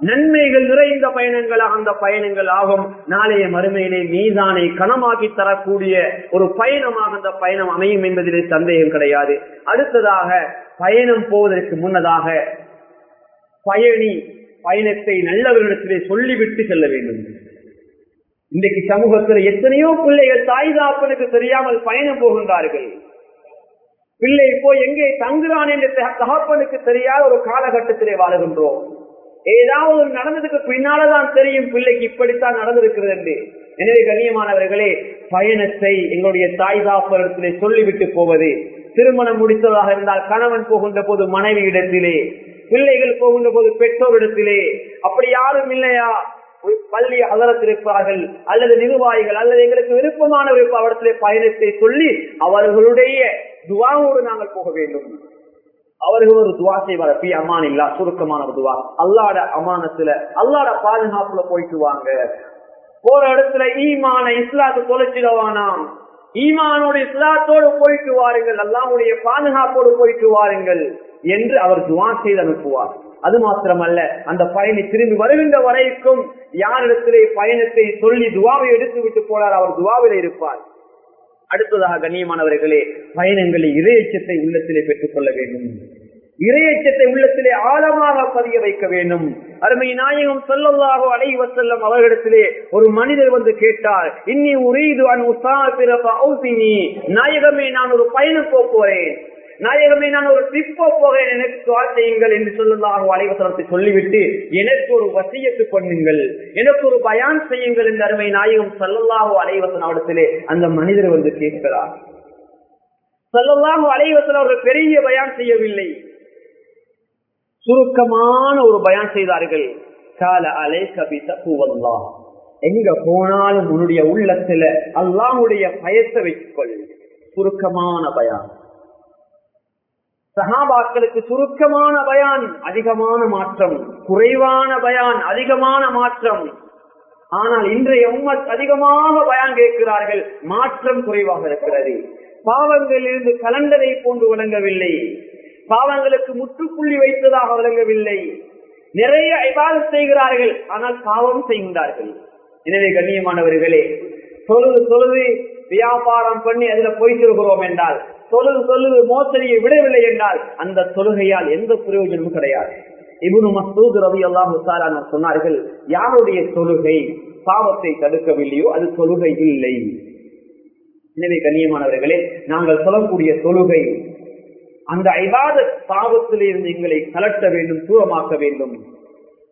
நன்மைகள் நிறைந்த பயணங்களாக அந்த பயணங்கள் ஆகும். நாளைய மறுமையிலே மீதானை கனமாக்கி தரக்கூடிய ஒரு பயணமாக அந்த பயணம் அமையும் என்பதிலே சந்தேகம் கிடையாது. அடுத்ததாக பயணம் போவதற்கு முன்னதாக பயணி பயணத்தை நல்லவர்களிடத்திலே சொல்லிவிட்டு செல்ல வேண்டும். இன்றைக்கு சமூகத்தில் எத்தனையோ பிள்ளைகள் தாய் தாப்பனுக்கு தெரியாமல் பயணம் போகின்றார்கள். பிள்ளை இப்போ எங்கே தங்குறான் என்று தகப்பனுக்கு தெரியாத ஒரு காலகட்டத்திலே வாழுகின்றோம். ஏதாவது ஒரு நடந்ததுக்கு பின்னாலதான் தெரியும் பிள்ளைக்கு இப்படித்தான் நடந்திருக்கிறது என்று. எனவே கண்ணியமானவர்களே பயணத்தை எங்களுடைய தாய் தாப்பரத்திலே சொல்லிவிட்டு போவது. திருமணம் முடித்ததாக இருந்தால் கணவன் போகின்ற போது மனைவி இடத்திலே பிள்ளைகள் போகின்ற போது பெற்றோரிடத்திலே அப்படி யாரும் இல்லையா? பள்ளி அகலத்தில் இருப்பார்கள் அல்லது நிர்வாகிகள் அல்லது எங்களுக்கு விருப்பமான அவரிடத்திலே பயணத்தை சொல்லி அவர்களுடைய துவாவோடு நாங்கள் போக வேண்டும். அவர்கள் ஒரு துவா செய்வார் பி அமான் இல்லா சுருக்கமான ஒரு துவா. அல்லாட அமானத்துல அல்லாட பாதுகாப்புல போயிட்டு வாங்க. போற இடத்துல ஈமான இஸ்லாத்து தொலைச்சிடவானாம் ஈமானோட இஸ்லாத்தோடு போயிட்டு வாருங்கள். அல்லாவுடைய பாதுகாப்போடு போயிட்டு வாருங்கள் என்று அவர் துவா செய்து அனுப்புவார். அது மாத்திரமல்ல அந்த பயணி திரும்பி வருகின்ற வரைக்கும் யாரிடத்திலே பயணத்தை சொல்லி துவாவை எடுத்து விட்டு போனார் அவர் துவாவில இருப்பார். அடுத்ததாக கண்ணியமானவர்களே பயணங்களில் இறையச்சத்தை உள்ளத்திலே பெற்றுக் கொள்ள வேண்டும். இறையச்சத்தை உள்ளத்திலே ஆழமாக பதிய வைக்க வேண்டும். அருமை நாயகம் சொல்லல்லாக அலைவ செல்லும் அவர்களிடத்திலே ஒரு மனிதர் வந்து கேட்டார் இன்னி உரீது அன் உசா பிறப்பி நாயகமே நான் ஒரு பயணம் போக்குவரேன் நாயகமே நான் ஒரு ட்ரிப்போ போகிறேன். எனக்கு துவா செய்யுங்கள் என்று சொல்லலாக அலைவசனத்தை சொல்லிவிட்டு எனக்கு ஒரு வசியத்து பண்ணுங்கள். எனக்கு ஒரு பயான் செய்யுங்கள் என்று அருமை நாயகம் சொல்லலாக அலைவசன் அவடத்திலே அந்த மனிதர் வந்து கேட்கிறார். சொல்லலாக அலைவசன் அவர்கள் பெரிய பயான் செய்யவில்லை. சுருக்கமான ஒரு பயான் செய்தார்கள். கால அலை கபித்த பூவல்லா எங்க போனாலும் உன்னுடைய உள்ளத்துல அல்லாஹுடைய பயத்தை வைத்துக்கொள். சுருக்கமான பயான். சகாபாக்களுக்கு சுருக்கமான பயான் அதிகமான மாற்றம். குறைவான பயான் அதிகமான மாற்றம். ஆனால் இன்றைய உம்மத் அதிகமாக பயான் கேட்கிறார்கள். மாற்றம் குறைவாக இருக்கிறது. பாவங்களில் இருந்து கலண்டரை போன்று விளங்கவில்லை. பாவங்களுக்கு முற்றுப்புள்ளி வைத்ததாக விளங்கவில்லை. நிறைய ஐபாதம் செய்கிறார்கள். ஆனால் பாவம் செய்கின்றார்கள். எனவே கண்ணியமானவர்களே தொழுது தொழுது வியாபாரம் பண்ணி அதுல போய் சொல்கிறோம் என்றால் தொழுது தொழுது மோசடியை விடவில்லை என்றால் அந்த தொழுகையால் எந்த பிரயோஜனமும் கிடையாது. இவனு மசூத் ரவி அல்லாஹு சொன்னார்கள் யாருடைய தொழுகை பாவத்தை தடுக்கவில்லையோ அது தொழுகை இல்லை. எனவே கண்ணியமானவர்களே நாங்கள் சொல்லக்கூடிய தொழுகை அந்த ஐவாத பாவத்திலிருந்து எங்களை கலட்ட வேண்டும் தூரமாக்க வேண்டும்.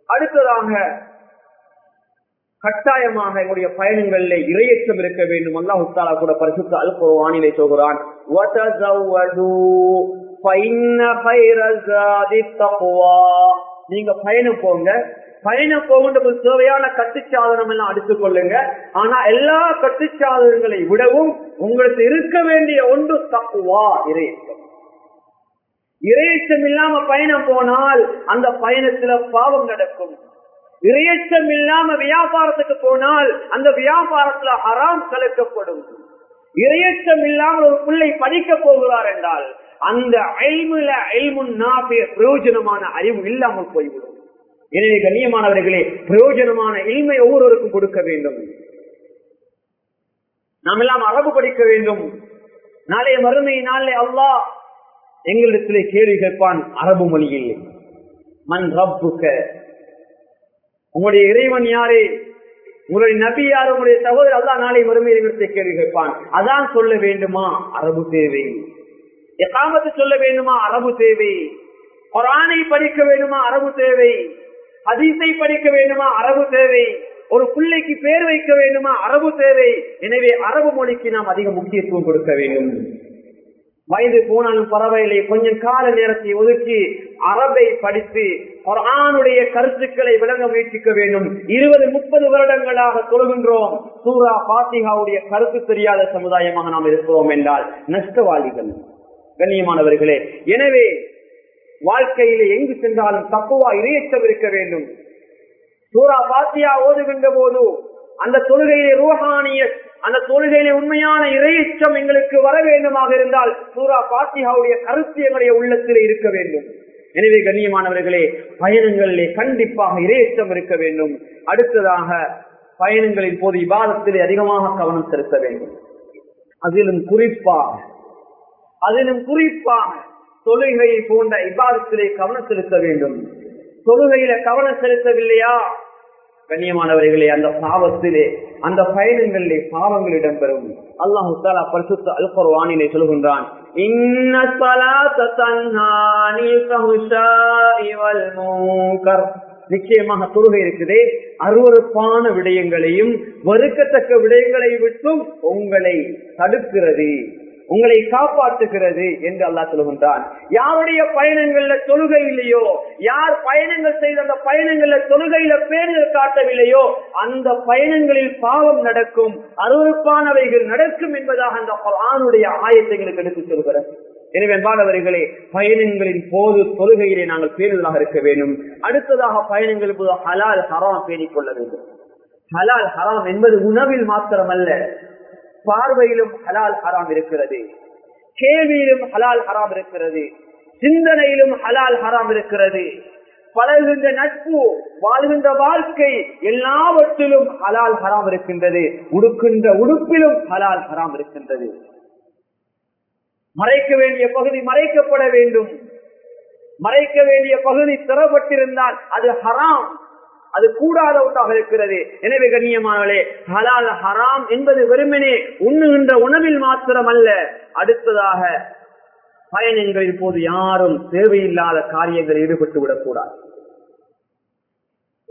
அடுத்ததாக கட்டாயமாக எங்களுடைய பயணங்களில் இரையற்றம் இருக்க வேண்டும். அல்லாஹ் உத்தாலா கூட பரிசுத்த அல் குர்ஆனிலே சொல்கிறான் நீங்க பயணம் போங்க. பயணம் போகின்ற தேவையான கட்டுச்சாதனம் எல்லாம் அடுத்துக் கொள்ளுங்க. ஆனா எல்லா கட்டுச்சாதனங்களை விடவும் உங்களுக்கு இருக்க வேண்டிய ஒன்று தப்புவா இரையற்றம் இரையச்சம் இல்லாம பயணம் போனால் அந்த பயணத்துல பாவம் நடக்கும். இறையச்சம் இல்லாம வியாபாரத்துக்கு போனால் அந்த வியாபாரத்துல ஹராம் கலக்கப்படும். இறையச்சம் இல்லாமல் ஒரு பிள்ளை படிக்க போகிறார் என்றால் அந்த அயல்முல அயல்முன் பிரயோஜனமான அறிவு இல்லாமல் போய்விடும். எனவே கண்ணியமானவர்களே பிரயோஜனமான இல்மை ஒவ்வொருவருக்கும் கொடுக்க வேண்டும். நாம் எல்லாம் அரபு படிக்க வேண்டும். நாளைய மறுமை நாளே அல்லா எங்களிடத்திலே கேள்வி கேட்பான் அரபு மொழியில். மண் ரப்புக்க உங்களுடைய இறைவன் யாரே? உங்களுடைய நபி யார்? உங்களுடைய சகோதரர் அல்லா நாளை மறுமையிடத்தை கேள்வி கேட்பான். அதான் சொல்ல வேண்டுமா? அரபு தேவை. எக்காமத்து சொல்ல வேண்டுமா? அரபு தேவை. குரானை படிக்க வேண்டுமா? அரபு தேவை. ஹதீஸை படிக்க வேண்டுமா? அரபு தேவை. ஒரு பிள்ளைக்கு பேர் வைக்க வேண்டுமா? அரபு தேவை. எனவே அரபு மொழிக்கு நாம் அதிக முக்கியத்துவம் கொடுக்க வேண்டும். வயது போனாலும் பரவாயில்லை. கொஞ்சம் கால நேரத்தை ஒதுக்கி அரபை படித்து ஆணுடைய கருத்துக்களை விளங்க முயற்சிக்க வேண்டும். இருபது முப்பது வருடங்களாக தொழுகின்றோம். சூரா பாத்திகாவுடைய கருத்து தெரியாத சமுதாயமாக நாம் இருக்கிறோம் என்றால் நஷ்டவாளிகள் கண்ணியமானவர்களே. எனவே வாழ்க்கையில எங்கு சென்றாலும் தப்புவா இரையற்றம் இருக்க வேண்டும். சூரா பாத்தியா ஓதுகின்ற போது அந்த தொழுகையிலே ரூஹானிய அந்த தொழுகையிலே உண்மையான இறையச்சம் எங்களுக்கு வர வேண்டுமாக இருந்தால் சூரா பாத்திஹாவுடைய கருத்து எங்களுடைய உள்ளத்திலே இருக்க வேண்டும். எனவே கண்ணியமானவர்களே பயணங்களிலே கண்டிப்பாக இறையச்சம் இருக்க வேண்டும். அடுத்ததாக பயணங்களின் போது விவாதத்திலே அதிகமாக கவனம் செலுத்த வேண்டும். அதிலும் குறிப்பாக அதிலும் குறிப்பாக தொழுகையை போன்ற விவாதத்திலே கவனம் செலுத்த வேண்டும். தொழுகையில கவனம் செலுத்தவில்லையா? கண்ணியமானவர்களே அந்த பாவத்திலே அந்த பயணங்களிலே பாவங்கள் இடம்பெறும். அல்லாஹு தாலா பரிசுத்த அல்பர் வானிலை சொல்கின்றான் நிச்சயமாக தொழுகை இருக்குது. அருவறுப்பான விடயங்களையும் வறுக்கத்தக்க விடயங்களை விட்டும் உங்களை தடுக்கிறது. உங்களை காப்பாற்றுகிறது என்று அல்லா சொல்லுகின்றான். யாருடைய பயணங்கள்ல தொழுகை இல்லையோ யார் பயணங்கள் செய்த அந்த பயணங்கள்ல தொழுகையில பேருந்து காட்டவில்லையோ அந்த பயணங்களில் பாவம் நடக்கும் அருவறுப்பானவைகள் நடக்கும் என்பதாக அந்த ஆணுடைய ஆயத்தை எங்களுக்கு எடுத்துச் சொல்கிறது. எனவே மாணவர்களே பயணங்களின் போது தொழுகையிலே நாங்கள் பேருதலாக இருக்க வேண்டும். அடுத்ததாக பயணங்கள் போது ஹலால் ஹராம் பேணிக் கொள்ள வேண்டும். ஹலால் ஹராம் என்பது உணவில் மாத்திரமல்ல பார்வையிலும் ஹலால் ஹராம் இருக்கிறது. கேள்வியிலும் ஹலால் ஹராம் இருக்கிறது. சிந்தனையிலும் ஹலால் ஹராம் இருக்கிறது. பழகுகின்ற நட்பு வாழ்கின்ற வாழ்க்கை எல்லாவற்றிலும் ஹலால் ஹராம் இருக்கின்றது. உடுக்கின்ற உடுப்பிலும் ஹலால் ஹராம் இருக்கின்றது. மறைக்க வேண்டிய பகுதி மறைக்கப்பட வேண்டும். மறைக்க வேண்டிய பகுதி திறப்பட்டிருந்தால் அது ஹராம். அது கூடாத ஒன்றாக இருக்கிறது. எனவே கண்ணியமானே ஹலால் ஹராம் என்பது வெறுமனே உண்ணுகின்ற உணவில் மாத்திரம் அல்ல அடுத்ததாக பயணங்கள் இப்போது யாரும் தேவையில்லாத காரியங்கள் ஈடுபட்டு விடக்கூடாது.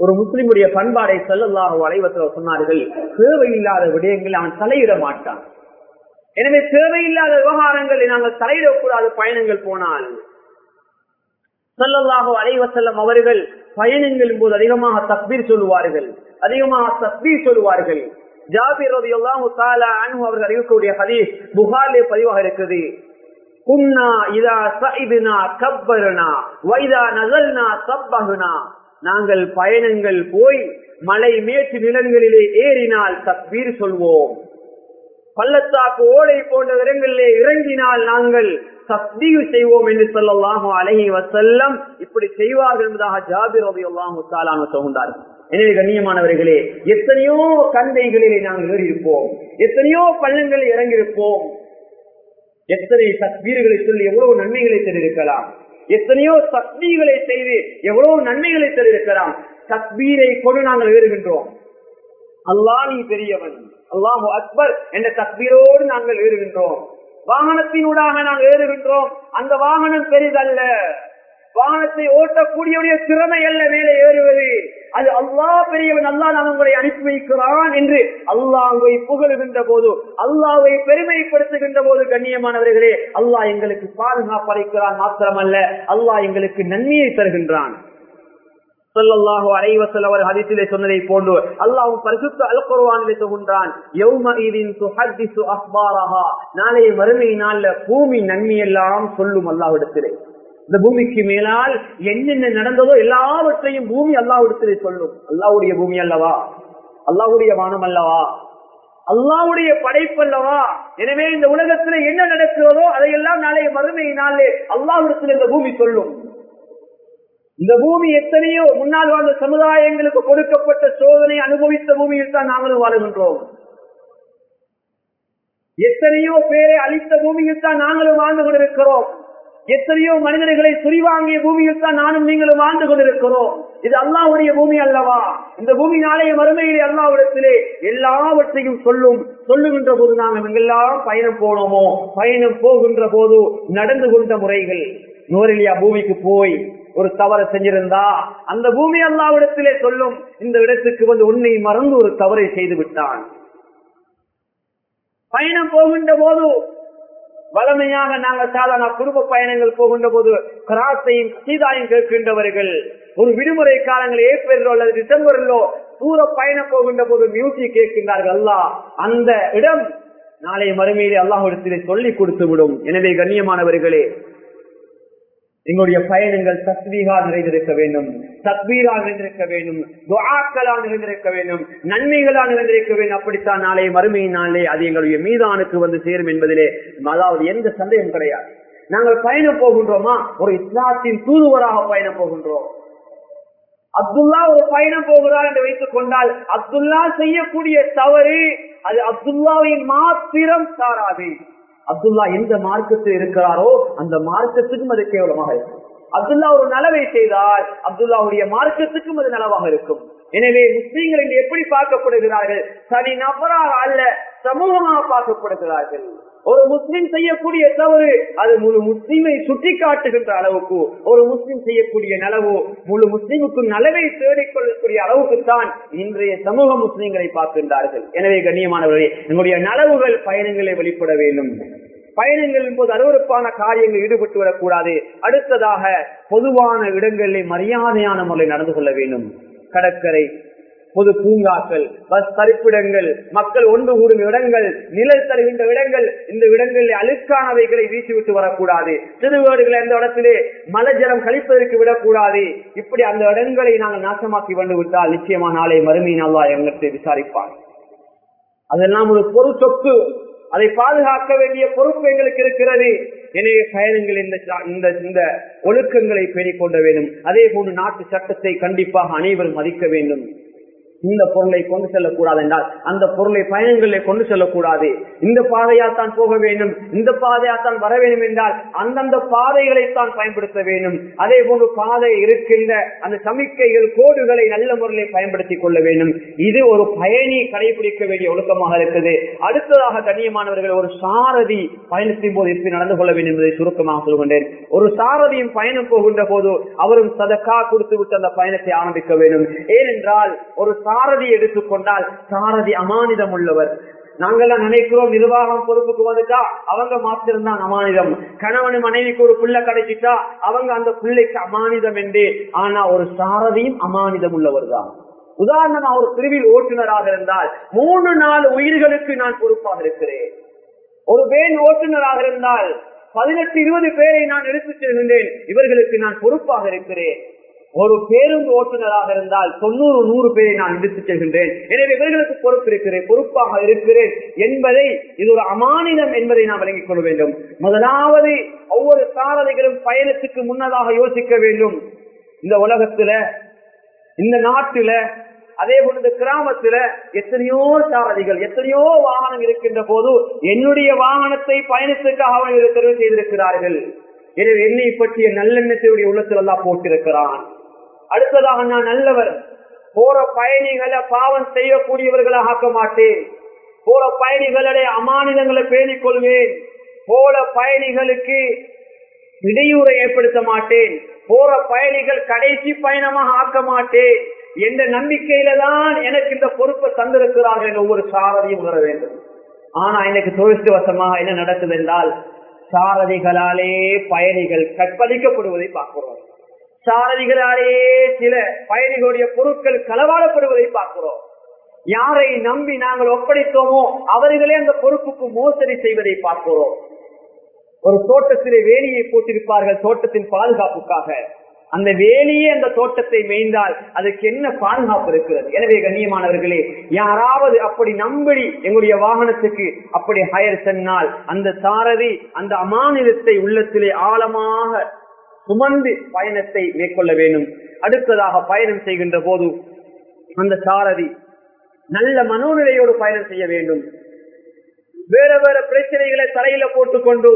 ஒரு முஸ்லிமுடைய பண்பாடை செல்லல்லாக வளைவத்தில் சொன்னார்கள் தேவையில்லாத விடயங்களில் அவன் தலையிட மாட்டான். எனவே தேவையில்லாத விவகாரங்களை நாங்கள் தலையிடக்கூடாது பயணங்கள் போனால். செல்லல்லாக அலைவசல்லம் அவர்கள் பயணங்களின் போது அதிகமாக தக்பீர் சொல்லுவார்கள். அதிகமாக தக்பீர் சொல்லுவார்கள். ஜாபிர் அவர்கள் அறிவிக்கக்கூடிய ஹதீஸ் புகாரிலே பதிவாக இருக்குது குன்னா இதா சஇதுனா கப்பர்னா வைதா நஸல்னா சப்பஹ்னா. நாங்கள் பயணங்கள் போய் மலை மேற்று நிலங்களிலே ஏறினால் தக்பீர் சொல்வோம். பள்ளத்தாக்கு ஓலை போன்ற இடங்களிலே இறங்கினால் நாங்கள் தஸ்தீவு செய்வோம் என்று சொல்லலாம் அழகி வசல்லம் இப்படி செய்வார்கள் என்பதாக ஜாபிர் ரவி தாலான சொல்கின்றார்கள் எனவே கண்ணியமானவர்களே எத்தனையோ கந்தைகளிலே நாங்கள் ஏறியிருப்போம். எத்தனையோ பள்ளங்களில் இறங்கியிருப்போம். எத்தனை தஸ்வீர்களை சொல்லி எவ்வளவு நன்மைகளை தெரிவிக்கலாம் எத்தனையோ தஸ்மீகளை செய்து எவ்வளவு நன்மைகளை தெரிவிக்கலாம் தஸ்பீரை கொண்டு நாங்கள் ஏறுகின்றோம். அல்லாஹ் நீ பெரியவன். அல்லாஹு அக்பர் என்ற தக்பீரோடு நாங்கள் ஏறுகின்றோம். வாகனத்தினூடாக நாங்கள் ஏறுகின்றோம். அந்த வாகனம் பெரிதல்ல. வாகனத்தை ஓட்டக்கூடியவுடைய திறமை அல்ல மேலே ஏறுவது. அது அல்லாஹ் பெரியவன் அல்லாஹ் நான் உங்களை அனுப்பி வைக்கிறான் என்று அல்லாவை புகழுகின்ற போது அல்லாவை பெருமைப்படுத்துகின்ற போது கண்ணியமானவர்களே அல்லாஹ் எங்களுக்கு பாதுகாப்பளிக்கிறான் மாத்திரமல்ல. அல்லாஹ் எங்களுக்கு நன்மையை தருகின்றான். சொல்லல்லாஹு அலைவசல் அவர் ஹதிசிலே சொன்னதை போன்று அல்லாஹும் பரிசுத்த அல் குர்வானிலே நாளைய மறுமை நாள்ல பூமி நன்மையெல்லாம் சொல்லும் அல்லாவிடத்திலே இந்த பூமிக்கு மேலால் என்னென்ன நடந்ததோ எல்லாவற்றையும் பூமி அல்லாவிடத்திலே சொல்லும் அல்லாவுடைய பூமி அல்லவா அல்லாவுடைய வானம் அல்லவா அல்லாவுடைய படைப்பல்லவா எனவே இந்த உலகத்துல என்ன நடக்கிறதோ அதையெல்லாம் நாளைய மறுமை நாளே அல்லாவிடத்தில் இந்த பூமி சொல்லும் இந்த பூமி எத்தனையோ முன்னால் வாழ்ந்த சமுதாயங்களுக்கு கொடுக்கப்பட்ட சோதனை அனுபவித்த பூமியில் தான் நாங்களும் வாழுகின்றோம். எத்தனையோ பேரை அளித்த பூமியில் தான் நாங்களும் வாழ்ந்து கொண்டிருக்கிறோம். எத்தனையோ மனிதர்களை சுரிவாங்கிய பூமியில் தான் நானும் நீங்களும் வாழ்ந்து கொண்டிருக்கிறோம். இது அல்லாவுடைய பூமி அல்லவா? இந்த பூமி நாளைய மறுமையிலே அல்லாவிடத்திலே எல்லாவற்றையும் சொல்லும் சொல்லுகின்ற போது நாங்கள் எங்கெல்லாம் பயணம் போனோமோ பயணம் போகின்ற போது நடந்து கொண்ட முறைகள். நோரெலியா பூமிக்கு போய் ஒரு தவறை செஞ்சிருந்தா அந்த பூமி அல்லாவிடத்திலே சொல்லும் இந்த இடத்துக்கு வந்து உன்னை மறந்து ஒரு தவறை செய்து விட்டான். பயணம் போகின்ற போது வளமையாக நாங்கள் சாதாரண குடும்ப பயணங்கள் போகின்ற போது கராத்தையும் சீதாயும் கேட்கின்றவர்கள் ஒரு விடுமுறை காலங்கள் ஏப்ரலோ அல்லது டிசம்பரிலோ தூர பயணம் போகின்ற போது மியூசிக் கேட்கின்றார்கள். அல்லா அந்த இடம் நாளை மறுமையிலே அல்லாஹிடத்திலே சொல்லிக் கொடுத்து விடும் எனவே கண்ணியமானவர்களே எங்களுடைய பயணங்கள் தத்வீகா நிறைந்திருக்க வேண்டும். தத்வீரா நிறைந்திருக்க வேண்டும். துவாக்களா நிறைந்திருக்க வேண்டும். நன்மைகளா நிறைந்திருக்க வேண்டும். அப்படித்தான் நாளை மறுமையின் நாளே அது எங்களுடைய மீதானுக்கு வந்து சேரும் என்பதிலே அதாவது எந்த சந்தேகம் கிடையாது. நாங்கள் பயணம் போகின்றோமா? ஒரு இஸ்லாத்தின் தூதுவராக பயணம் போகின்றோம். அப்துல்லா ஒரு பயணம் போகிறார் என்று வைத்துக் கொண்டால் அப்துல்லா செய்யக்கூடிய தவறு அது அப்துல்லாவின் மாத்திரம் சாராது. அப்துல்லா எந்த மார்க்கத்தில் இருக்கிறாரோ அந்த மார்க்கத்துக்கும் அது கேவலமாக இருக்கும். அப்துல்லா ஒரு நலவை செய்தால் அப்துல்லாவுடைய மார்க்கத்துக்கும் அது நலவாக இருக்கும். எனவே முஸ்லீம்கள் இன்று எப்படி பார்க்கப்படுகிறார்கள்? தனி நபராக அல்ல சமூகமாக பார்க்கப்படுகிறார்கள். ஒரு முஸ்லிம் செய்யக்கூடிய தவறு அது முழு முஸ்லீமை சுட்டி காட்டுகின்ற அளவுக்கு ஒரு முஸ்லிம் செய்யக்கூடிய நலவு முழு முஸ்லீமுக்கு நலவை தேடிக்கொள்ளக்கூடிய அளவுக்கு தான் இன்றைய சமூக முஸ்லீம்களை பார்க்கின்றார்கள். எனவே கண்ணியமானவர்களே நம்முடைய நலவுகள் பயணங்களை வெளிப்பட வேண்டும். பயணங்களின் போது அருவறுப்பான காரியங்கள் ஈடுபட்டு விடக்கூடாது அடுத்ததாக பொதுவான இடங்களில் மரியாதையான முறை நடந்து கொள்ள வேண்டும். கடற்கரை பொது பூங்காக்கள் பஸ் தரிப்பிடங்கள் மக்கள் ஒன்று கூடும் இடங்கள் நிழல் தருகின்ற இடங்கள் இந்த இடங்களில் அழுக்கானவைகளை வீசிவிட்டு வரக்கூடாது. சிறுவேடுகளை அந்த இடத்திலே மலஜலம் கழிப்பதற்கு விடக்கூடாது. இப்படி அந்த இடங்களை நாங்கள் நாசமாக்கி வந்து விட்டால் நிச்சயமா நாளை மறுமையின் அல்லா எங்களுக்கு விசாரிப்பார் அதெல்லாம் ஒரு பொது சொத்து. அதை பாதுகாக்க வேண்டிய பொறுப்பு எங்களுக்கு இருக்கிறது. எனவே பயணங்கள் இந்த இந்த இந்த ஒழுக்கங்களை பேணிக்கொள்ள வேண்டும். அதே போன்று நாட்டு சட்டத்தை கண்டிப்பாக அனைவரும் மதிக்க வேண்டும். இந்த பொருளை கொண்டு செல்லக்கூடாது என்றால் அந்த பொருளை பயணங்களை கொண்டு செல்லக்கூடாது. இந்த பாதையால் தான் போக வேண்டும். இந்த பாதையால் தான் வர வேண்டும் என்றால் அந்தந்த பாதைகளை தான் பயன்படுத்த வேண்டும். அதே போன்று பாதை இருக்கின்ற அந்த சமிக்கைகள் கோடுகளை நல்ல முறையில் பயன்படுத்திக் கொள்ள வேண்டும். இது ஒரு பயணி கடைபிடிக்க வேண்டிய ஒழுக்கமாக இருக்குது. அடுத்ததாக கண்ணியமானவர்கள் ஒரு சாரதி பயணத்தின் போது எப்படி நடந்து கொள்ள வேண்டும் என்பதை சுருக்கமாக சொல்கின்றேன். ஒரு சாரதியும் பயணம் போகின்ற போது அவரும் சதக்கா கொடுத்து விட்டு அந்த பயணத்தை ஆரம்பிக்க வேண்டும். ஏனென்றால் ஒரு சாரதி எடுத்துக்கொண்டால் சாரதி அமானிதம் உள்ளவர் நாங்கெல்லாம் நினைக்கிறோம் நிர்வாகம் பொறுப்புக்கு வந்துட்டா அவங்க மாத்திருந்தான் அமானிதம். கணவன் மனைவிக்கு ஒரு புள்ள கிடைச்சிட்டா அவங்க அந்த பிள்ளைக்கு அமானிதம் என்றே. ஆனா ஒரு சாரதியும் அமானிதம் உள்ளவர் தான் நான் ஒரு பிரிவில் ஓட்டுநராக இருந்தால் மூணு நாலு உயிர்களுக்கு நான் பொறுப்பாக இருக்கிறேன். ஒரு வேன் ஓட்டுநராக இருந்தால் பதினெட்டு இருபது பேரை நான் எடுத்துச் செல்கின்றேன். இவர்களுக்கு நான் பொறுப்பாக இருக்கிறேன். ஒரு பேருந்து ஓட்டுநராக இருந்தால் தொண்ணூறு நூறு பேரை நான் எடுத்துச் செல்கின்றேன். எனவே இவர்களுக்கு பொறுப்பு இருக்கிறேன் பொறுப்பாக இருக்கிறேன் என்பதை இது ஒரு அமானிதம் என்பதை நான் விளங்கிக் கொள்ள வேண்டும். முதலாவது ஒவ்வொரு சாரதிகளும் பயணத்துக்கு முன்னதாக யோசிக்க வேண்டும். இந்த உலகத்துல இந்த நாட்டுல அதே போல இந்த கிராமத்துல எத்தனையோ சாரதிகள் எத்தனையோ வாகனம் இருக்கின்ற போது என்னுடைய வாகனத்தை பயணத்துக்காக அவர்கள் தெரிவு செய்திருக்கிறார்கள். எனவே என்னை பற்றிய நல்லெண்ணத்தையுடைய உள்ளத்தில் எல்லாம் போட்டிருக்கிறான். அடுத்ததாக நான் நல்லவர். போற பயணிகளை பாவம் செய்யக்கூடியவர்களாக ஆக்க மாட்டேன். போற பயணிகளுடைய அமானிதங்களை பேணிக் கொள்வேன் போற பயணிகளுக்கு இடையூறை ஏற்படுத்த மாட்டேன். போற பயணிகள் கடைசி பயணமாக ஆக்க மாட்டேன். என்ற நம்பிக்கையில தான் எனக்கு இந்த பொறுப்பை தந்திருக்கிறார்கள் என்ற ஒவ்வொரு சாரதியும் உணர வேண்டும். ஆனா இன்னைக்கு துரஷ்டவசமாக என்ன நடக்குது என்றால் சாரதிகளாலே பயணிகள் கற்பழிக்கப்படுவதை பார்க்கிறோம். சாரதிகளாலேயே சில பயணிகளுடைய பொருட்கள் களவாடப்படுவதை பார்க்கிறோம். யாரை நம்பி நாங்கள் ஒப்படைத்தோமோ அவர்களே அந்த பொறுப்புக்கு மோசடி செய்வதை பார்க்கிறோம். ஒரு தோட்டத்திலே வேலியை போட்டிருப்பார்கள் தோட்டத்தின் பாதுகாப்புக்காக. அந்த வேலியே அந்த தோட்டத்தை மேய்ந்தால் அதுக்கு என்ன பாதுகாப்பு இருக்கிறது? எனவே கண்ணியமானவர்களே யாராவது அப்படி நம்பி எங்களுடைய வாகனத்துக்கு அப்படி ஹயர் சென்னால் அந்த சாரதி அந்த அமானிதத்தை உள்ளத்திலே ஆழமாக சுமந்து பயணத்தை மேற்கொள்ள வேண்டும். அடுத்ததாக பயணம் செய்கின்ற போது அந்த சாரதி நல்ல மனோநிலையோடு பயணம் செய்ய வேண்டும். வேற வேற பிரச்சனைகளை தலையில போட்டுக்கொண்டு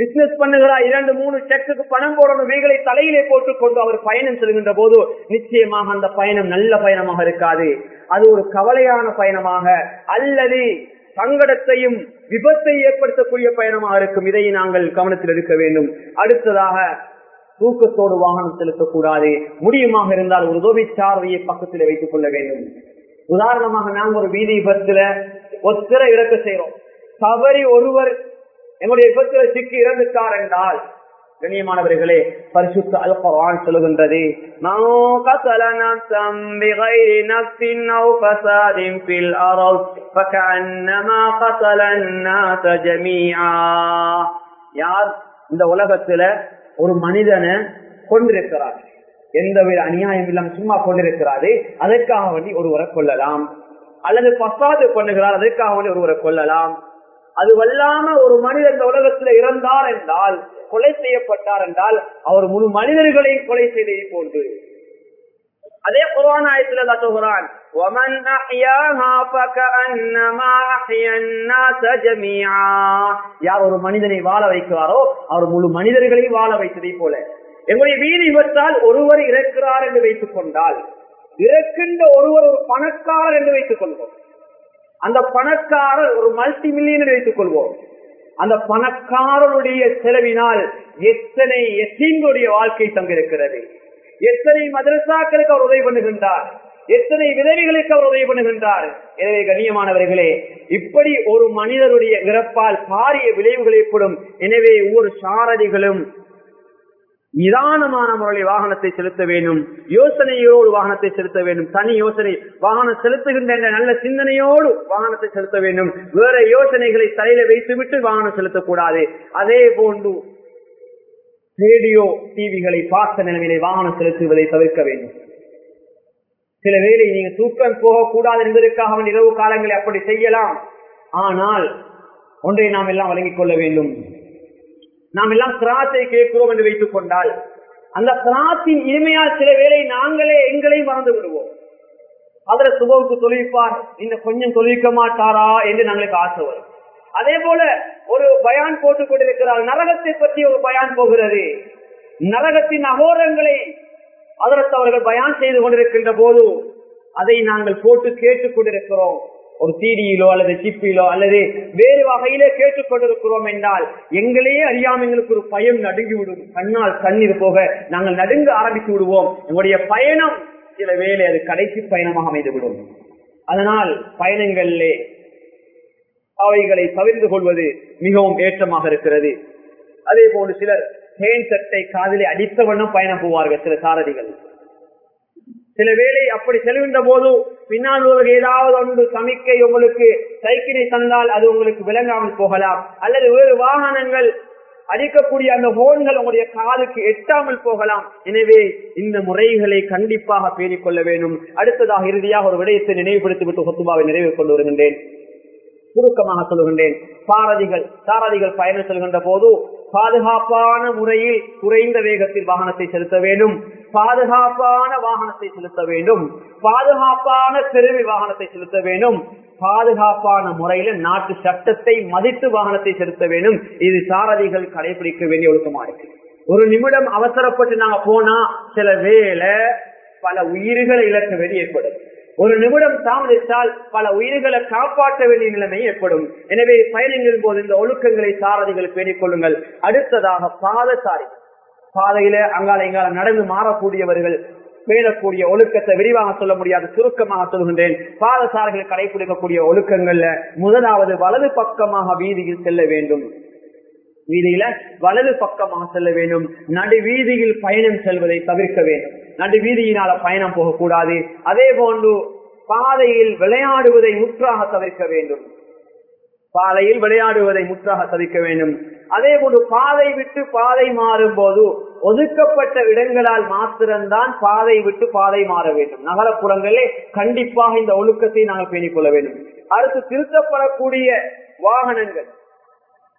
பிசினஸ் பண்ணுகிறா இரண்டு மூணு செக்குக்கு பணம் போடணும் வீகளை தலையிலே போட்டுக்கொண்டு அவர் பயணம் செல்கின்ற போது நிச்சயமாக அந்த பயணம் நல்ல பயணமாக இருக்காது. அது ஒரு கவலையான பயணமாக அல்லது சங்கடத்தையும் விபத்தை ஏற்படுத்தக்கூடிய பயணமாக இருக்கும். இதை நாங்கள் கவனத்தில் எடுக்க வேண்டும். அடுத்ததாக தூக்கத்தோடு வாகனம் செலுத்தக்கூடாது. முடியுமாக இருந்தால் ஒரு உதவி சார்வையை பக்கத்தில் வைத்துக் கொள்ள வேண்டும். உதாரணமாக நாங்க ஒரு வீதி விபத்துல ஒத்திர இறக்க செய்யறோம் தவறி ஒருவர் எங்களுடைய விபத்துல சிக்கி இறந்துட்டார் என்றால் கண்ணியமானவர்களே பரிசுத்த அல்பவான் சொல்லுகின்றது. யார் இந்த உலகத்துல ஒரு மனிதனை கொண்டிருக்கிறார் எந்தவித அநியாயம் இல்லாம சும்மா கொண்டிருக்கிறாரு அதற்காக வேண்டி ஒருவரை கொள்ளலாம் அல்லது பசாது பண்ணுகிறார். அதற்காக வேண்டி ஒருவரை கொள்ளலாம் அது வல்லாம ஒரு மனிதர் இந்த உலகத்துல இறந்தார் என்றால் கொலை செய்யப்பட்டார் என்றால் அவர் முழு மனிதர்களையும் கொலை செய்ததை போன்று அதே குரான் ஆயத்துல சொல்கிறான் யார் ஒரு மனிதனை வாழ வைக்கிறாரோ அவர் முழு மனிதர்களையும் வாழ வைத்ததை போல. எங்களுடைய வீடு விபத்தால் ஒருவர் இறக்கிறார் என்று வைத்துக் கொண்டால் இறக்கின்ற ஒருவர் ஒரு பணக்காரர் என்று வைத்துக் கொள்வோம். அந்த பணக்காரர் ஒரு மல்டி மில்லியனர் வைத்துக் கொள்வோம். அந்த பணக்காரருடைய செலவினால் எத்தனை எத்தீன்களுடைய வாழ்க்கை தங்கிருக்கிறது எத்தனை மதரசாக்களுக்கு அவர் உதவி பண்ணுகின்றார்? எத்தனை விதவிகளுக்கு அவர் உதவி பண்ணுகின்றார்? எனவே கண்ணியமானவர்களே இப்படி ஒரு மனிதருடைய இறப்பால் பாரிய விளைவுகள் ஏற்படும். எனவே ஒவ்வொரு சாரதிகளும் நிதானமான முறையில் வாகனத்தை செலுத்த வேண்டும். யோசனையோடு வாகனத்தை செலுத்த வேண்டும். தனி யோசனை வாகனம் செலுத்துகின்ற நல்ல சிந்தனையோடு வாகனத்தை செலுத்த வேண்டும். வேற யோசனைகளை தலையில வைத்துவிட்டு வாகனம் செலுத்தக்கூடாது. அதே போன்று ரேடியோ டிவிகளை பார்த்த நிலைமையிலே வாகனம் செலுத்துவதை தவிர்க்க வேண்டும். சில வேளை நீங்க தூக்கம் போகக்கூடாது என்பதற்காக அவன் இரவு காலங்களை அப்படி செய்யலாம். ஆனால் ஒன்றை நாம் எல்லாம் வழங்கிக் கொள்ள வேண்டும். நாம் எல்லாம் திராட்சை கேட்கிறோம் என்று வைத்துக் கொண்டால் அந்த சிராத்தின் இனிமையால் சில வேளை நாங்களே எங்களை மறந்து விடுவோம். அதில் சுபவுக்கு தொழில்ப்பார் இந்த கொஞ்சம் தொழிக்க மாட்டாரா என்று நாங்களுக்கு ஆசை வரும். அதே போல ஒரு பயான் போட்டுக் கொண்டிருக்கிறார். நரகத்தை பற்றி ஒரு பயான் போகிறது. நரகத்தின் அகோரங்களை அதற்கு அவர்கள் பயான் செய்து கொண்டிருக்கின்ற போது அதை நாங்கள் போட்டு கேட்டுக் கொண்டிருக்கிறோம். ஒரு சீடியிலோ அல்லது சிப்பிலோ அல்லது வேறு வகையிலே கேட்டுக் கொண்டிருக்கிறோம் என்றால் எங்களையே அறியாம எங்களுக்கு ஒரு பயம் நடுங்கி விடும் கண்ணால் கண்ணீர் போக நாங்கள் நடுங்க ஆரம்பித்து விடுவோம். எங்களுடைய பயணம் சில வேலை அது கடைசி பயணமாக அமைந்துவிடும். அதனால் பயணங்களிலே அவைகளை தவிர்த்து கொள்வது மிகவும் ஏற்றமாக இருக்கிறது. அதே போல சிலர் ஹேண்ட் செட்டை காதலை அடித்தவண்ணம் பயணம் போவார்கள் சில சாரதிகள். சில வேளை அப்படி செல்கின்ற போது பின்னால் ஒரு ஏதாவது ஒன்று சமிக்கை உங்களுக்கு சைக்கிளை தந்தால் அது உங்களுக்கு விளங்காமல் போகலாம். அல்லது வேறு வாகனங்கள் அடிக்கக்கூடிய அந்த ஹோன்கள் உங்களுடைய காதுக்கு எட்டாமல் போகலாம். எனவே இந்த முறைகளை கண்டிப்பாக பேணிக் கொள்ள வேண்டும். அடுத்ததாக இறுதியாக ஒரு விடயத்தை நினைவுபடுத்திவிட்டு சொத்துபாவை நிறைவு கொண்டு வருகின்றேன். சுருக்கமாக சொல்லுகின்றேன். சாரதிகள் சாரதிகள் பயணம் செல்கின்ற போது பாதுகாப்பான முறையில் குறைந்த வேகத்தில் வாகனத்தை செலுத்த வேண்டும். பாதுகாப்பான வாகனத்தை செலுத்த வேண்டும். பாதுகாப்பான தெருவி வாகனத்தை செலுத்த வேண்டும். பாதுகாப்பான முறையில நாட்டு சட்டத்தை மதித்து வாகனத்தை செலுத்த வேண்டும். இது சாரதிகள் கடைபிடிக்க வேண்டிய ஒழுக்கமா இருக்கு. ஒரு நிமிடம் அவசரப்பட்டு நாங்க போனா சில வேலை பல உயிர்களை இழக்க வேண்டி ஏற்படும். ஒரு நிமிடம் தாமதித்தால் பல உயிர்களை காப்பாற்ற வேண்டிய நிலைமை ஏற்படும். எனவே பயணங்களின் போது இந்த ஒழுக்கங்களை சாரதிகள் பேடிக்கொள்ளுங்கள் அடுத்ததாக பாதசாரி. பாதையில அங்கால எங்கால நடந்து மாறக்கூடியவர்கள் பேணக்கூடிய ஒழுக்கத்தை விரிவாக சொல்ல முடியாது சுருக்கமாக சொல்கின்றேன். பாதசாரிகள் கடைபிடிக்கக்கூடிய ஒழுக்கங்கள்ல முதலாவது வலது பக்கமாக வீதியில் செல்ல வேண்டும். வீதியில வலது பக்கமாக செல்ல வேண்டும். நடு வீதியில் பயணம் செல்வதை தவிர்க்க வேண்டும். நடு வீதியினால பயணம் போகக்கூடாது. அதே போன்று பாதையில் விளையாடுவதை முற்றாக தவிர்க்க வேண்டும். பாதையில் விளையாடுவதை முற்றாக தவிர்க்க வேண்டும். அதே போன்று பாதை விட்டு பாதை மாறும் போது ஒதுக்கப்பட்ட இடங்களால் மாத்திரம்தான் பாதை விட்டு பாதை மாற வேண்டும். நகரப்புறங்களே கண்டிப்பாக இந்த ஒழுக்கத்தை நாங்கள் பேணிக்கொள்ள வேண்டும். அடுத்து திருத்தப்படக்கூடிய வாகனங்கள்.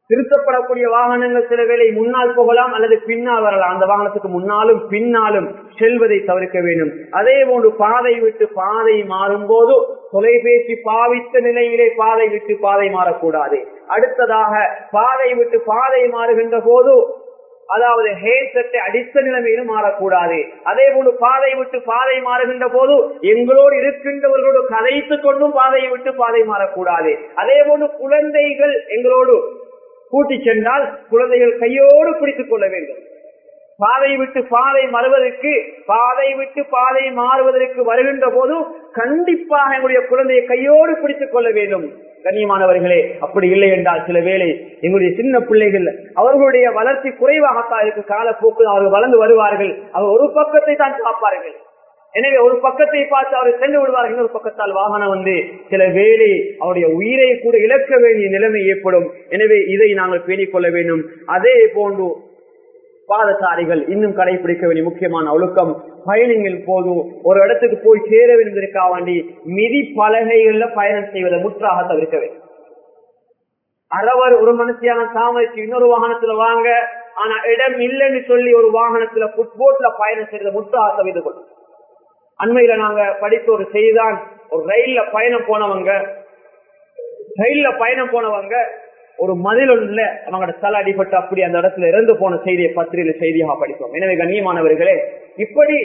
திருத்தப்படக்கூடிய வாகனங்கள் சில வேளை முன்னால் போகலாம் அல்லது பின்னால் வரலாம். அந்த வாகனத்துக்கு முன்னாலும் பின்னாலும் செல்வதை தவிர்க்க வேண்டும். அதே போன்று பாதை விட்டு பாதை மாறும் போது தொலைபேசி பாவித்த நிலையிலே பாதை விட்டு பாதை மாறக்கூடாது. அடுத்ததாக பாதை விட்டு பாதை மாறுகின்ற போது அதாவது ஹேசத்தை அடித்த நிலைமையிலும் மாறக்கூடாது. அதே போன்று பாதை விட்டு பாதை மாறுகின்ற போது எங்களோடு இருக்கின்றவர்களோடு கதைத்துக் கொண்டும் பாதையை விட்டு பாதை மாறக்கூடாது. அதே போன்று குழந்தைகள் எங்களோடு கூட்டி சென்றால் குழந்தைகள் கையோடு பிடித்துக் கொள்ள வேண்டும். பாதை விட்டு பாதை மறுவதற்கு பாதை விட்டு பாதை மாறுவதற்கு வருகின்ற போது கண்டிப்பாக எங்களுடைய குழந்தையை கையோடு பிடித்துக் கொள்ள வேண்டும். கண்ணியமானவர்களே அப்படி இல்லை என்றால் சில வேளை எங்களுடைய சின்ன பிள்ளைகள் அவர்களுடைய வளர்ச்சி குறைவாகத்தான் இருக்கு. காலப்போக்கு அவர்கள் வளர்ந்து வருவார்கள். அவர் ஒரு பக்கத்தை தான் பார்ப்பார்கள் எனவே ஒரு பக்கத்தை பார்த்து அவரை சென்று விடுவார்கள். இன்னொரு பக்கத்தால் வாகனம் வந்து சில வேலை அவருடைய உயிரை கூட இழக்க வேண்டிய நிலைமை ஏற்படும். எனவே இதை நாங்கள் பேணிக் கொள்ள வேண்டும். அதே போன்று பாதசாரிகள் இன்னும் கடைபிடிக்க வேண்டிய முக்கியமான ஒழுக்கம். பயணங்கள் போது ஒரு இடத்துக்கு போய் சேர வேண்டியதற்காக வேண்டி மிதி பலகைகள்ல பயணம் செய்வதை முற்றாக தவிர்க்க வேண்டும். அறவர் ஒரு மனுஷியான தாமதிச்சு இன்னொரு வாகனத்துல வாங்க ஆனா இடம் இல்லைன்னு சொல்லி ஒரு வாகனத்துல புட்போட்ல பயணம் செய்வதை முற்றாக தவிர்த்து கொள்ளும் அண்மையில நாங்க படித்த ஒரு செய்தான் ஒரு ரயில்ல பயணம் போனவங்க ரயில்ல பயணம் போனவங்க ஒரு மதில் ஒன்றுல அவங்களோட தலை அடிபட்டு அப்படி அந்த இடத்துல இறந்து போன செய்தியை பத்திரிகை செய்தியாக படித்தோம். எனவே கண்ணியமானவர்களே இப்படி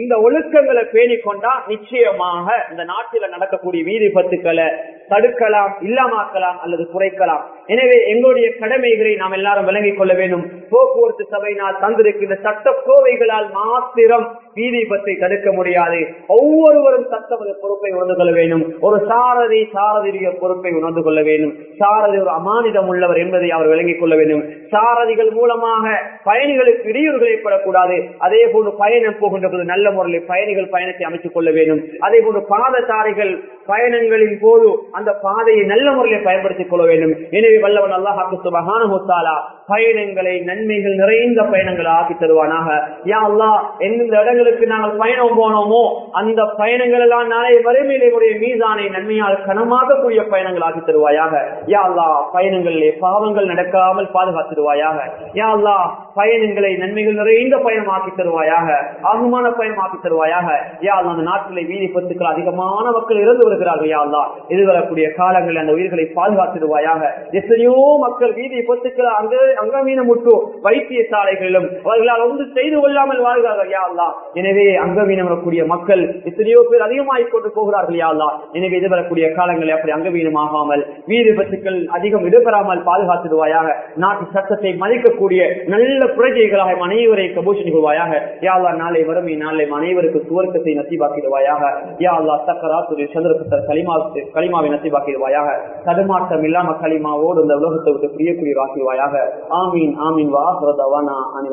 இந்த ஒழுக்கங்களை பேணி கொண்டா நிச்சயமாக இந்த நாட்டில நடக்கக்கூடிய வீதி பத்துக்களை தடுக்கலாம் இல்லாமாக்கலாம் அல்லது குறைக்கலாம். எனவே எங்களுடைய கடமைகளை நாம் எல்லாரும் விளங்கிக் கொள்ள வேண்டும். போக்குவரத்து சபையினால் தந்திருக்கின்ற சட்ட கோவைகளால் மாத்திரம் வீதி பத்தை தடுக்க முடியாது. ஒவ்வொருவரும் தத்தமது பொறுப்பை உணர்ந்து கொள்ள வேண்டும். ஒரு சாரதி சாரதிய பொறுப்பை உணர்ந்து கொள்ள வேண்டும். சாரதி ஒரு அமானிதம் உள்ளவர் என்பதை அவர் விளங்கிக் கொள்ள வேண்டும். சாரதிகள் மூலமாக பயணிகளுக்கு இடையூறுகள் ஏற்படக்கூடாது அதே போன்று பயணம் போகின்ற போது நல்ல முறையில் பயணிகள் பயணத்தை அமைத்துக் கொள்ள வேண்டும். அதே போன்று பாதசாரிகள் பயணங்களின் போது அந்த பாதையை நல்ல முறையில் பயன்படுத்திக் கொள்ள வேண்டும். எனவே வல்லவன் அல்லாஹாக்கு பயணங்களை நன்மைகள் நிறைந்த பயணங்களை ஆக்கி தருவானாக. யா அல்லா எந்தெந்த இடங்களுக்கு நாங்கள் பயணம் போனோமோ அந்த பயணங்கள் எல்லாம் நாளை வறுமையிலே மீதானை நன்மையால் கனமாகக்கூடிய பயணங்கள் ஆக்கி தருவாயாக. யா அல்லா பயணங்களிலே பாவங்கள் நடக்காமல் பாதுகாத்திருவாயாக யா அல்லா பயணங்களை நன்மைகள் நிறைந்த பயணம் ஆக்கி தருவாயாக. ஆகுமான பயணம் ஆக்கி தருவாயாக. யா அல்லா அந்த நாட்டிலே வீதி பத்துக்கள் அதிகமான மக்கள் இறந்து வருகிறார்கள் யா அல்லா எதிர்வரக்கூடிய காலங்களில் அந்த உயிர்களை பாதுகாத்துடுவாயாக. எத்தனையோ மக்கள் வீதி பத்துக்கள் அங்க அங்கமீனமுட்டு வைத்தியசாலைகளிலும் அவர்களால் ஒன்று செய்து கொள்ளாமல் வாழ்கிறார்கள் யாழ்லா எனவே அங்கவீனம் வரக்கூடிய மக்கள் எத்தனையோ பேர் அதிகமாகிக் கொண்டு போகிறார்கள் யாழ்லா அல்லா எனவே எதிர்வரக்கூடிய காலங்களில் அப்படி அங்கவீனம் ஆகாமல் வீதி பத்துக்கள் அதிகம் இடம்பெறாமல் பாதுகாத்துடுவாயாக நாட்டு சட்டத்தை மதிக்கக்கூடிய நல்ல புரட்சிகளாக அனைவரை கபூஷன் கொள்வாயாக யாழ்லா நாளை வறுமை நாளை அனைவருக்கு சுவர்க்கத்தை நசிபாக்கிடுவாயாக. யா அல்லா சக்கராத்துடைய சந்திரபுத்தர் களிமா களிமாவை நசிவாக்கிடுவாயாக. தடுமாற்றம் இல்லாம களிமாவோடு இந்த உலகத்தை விட்டு பிரியக்குரியவாக்கிடுவாயாக ஆமீன் ஆமீன் வா அணி அனில்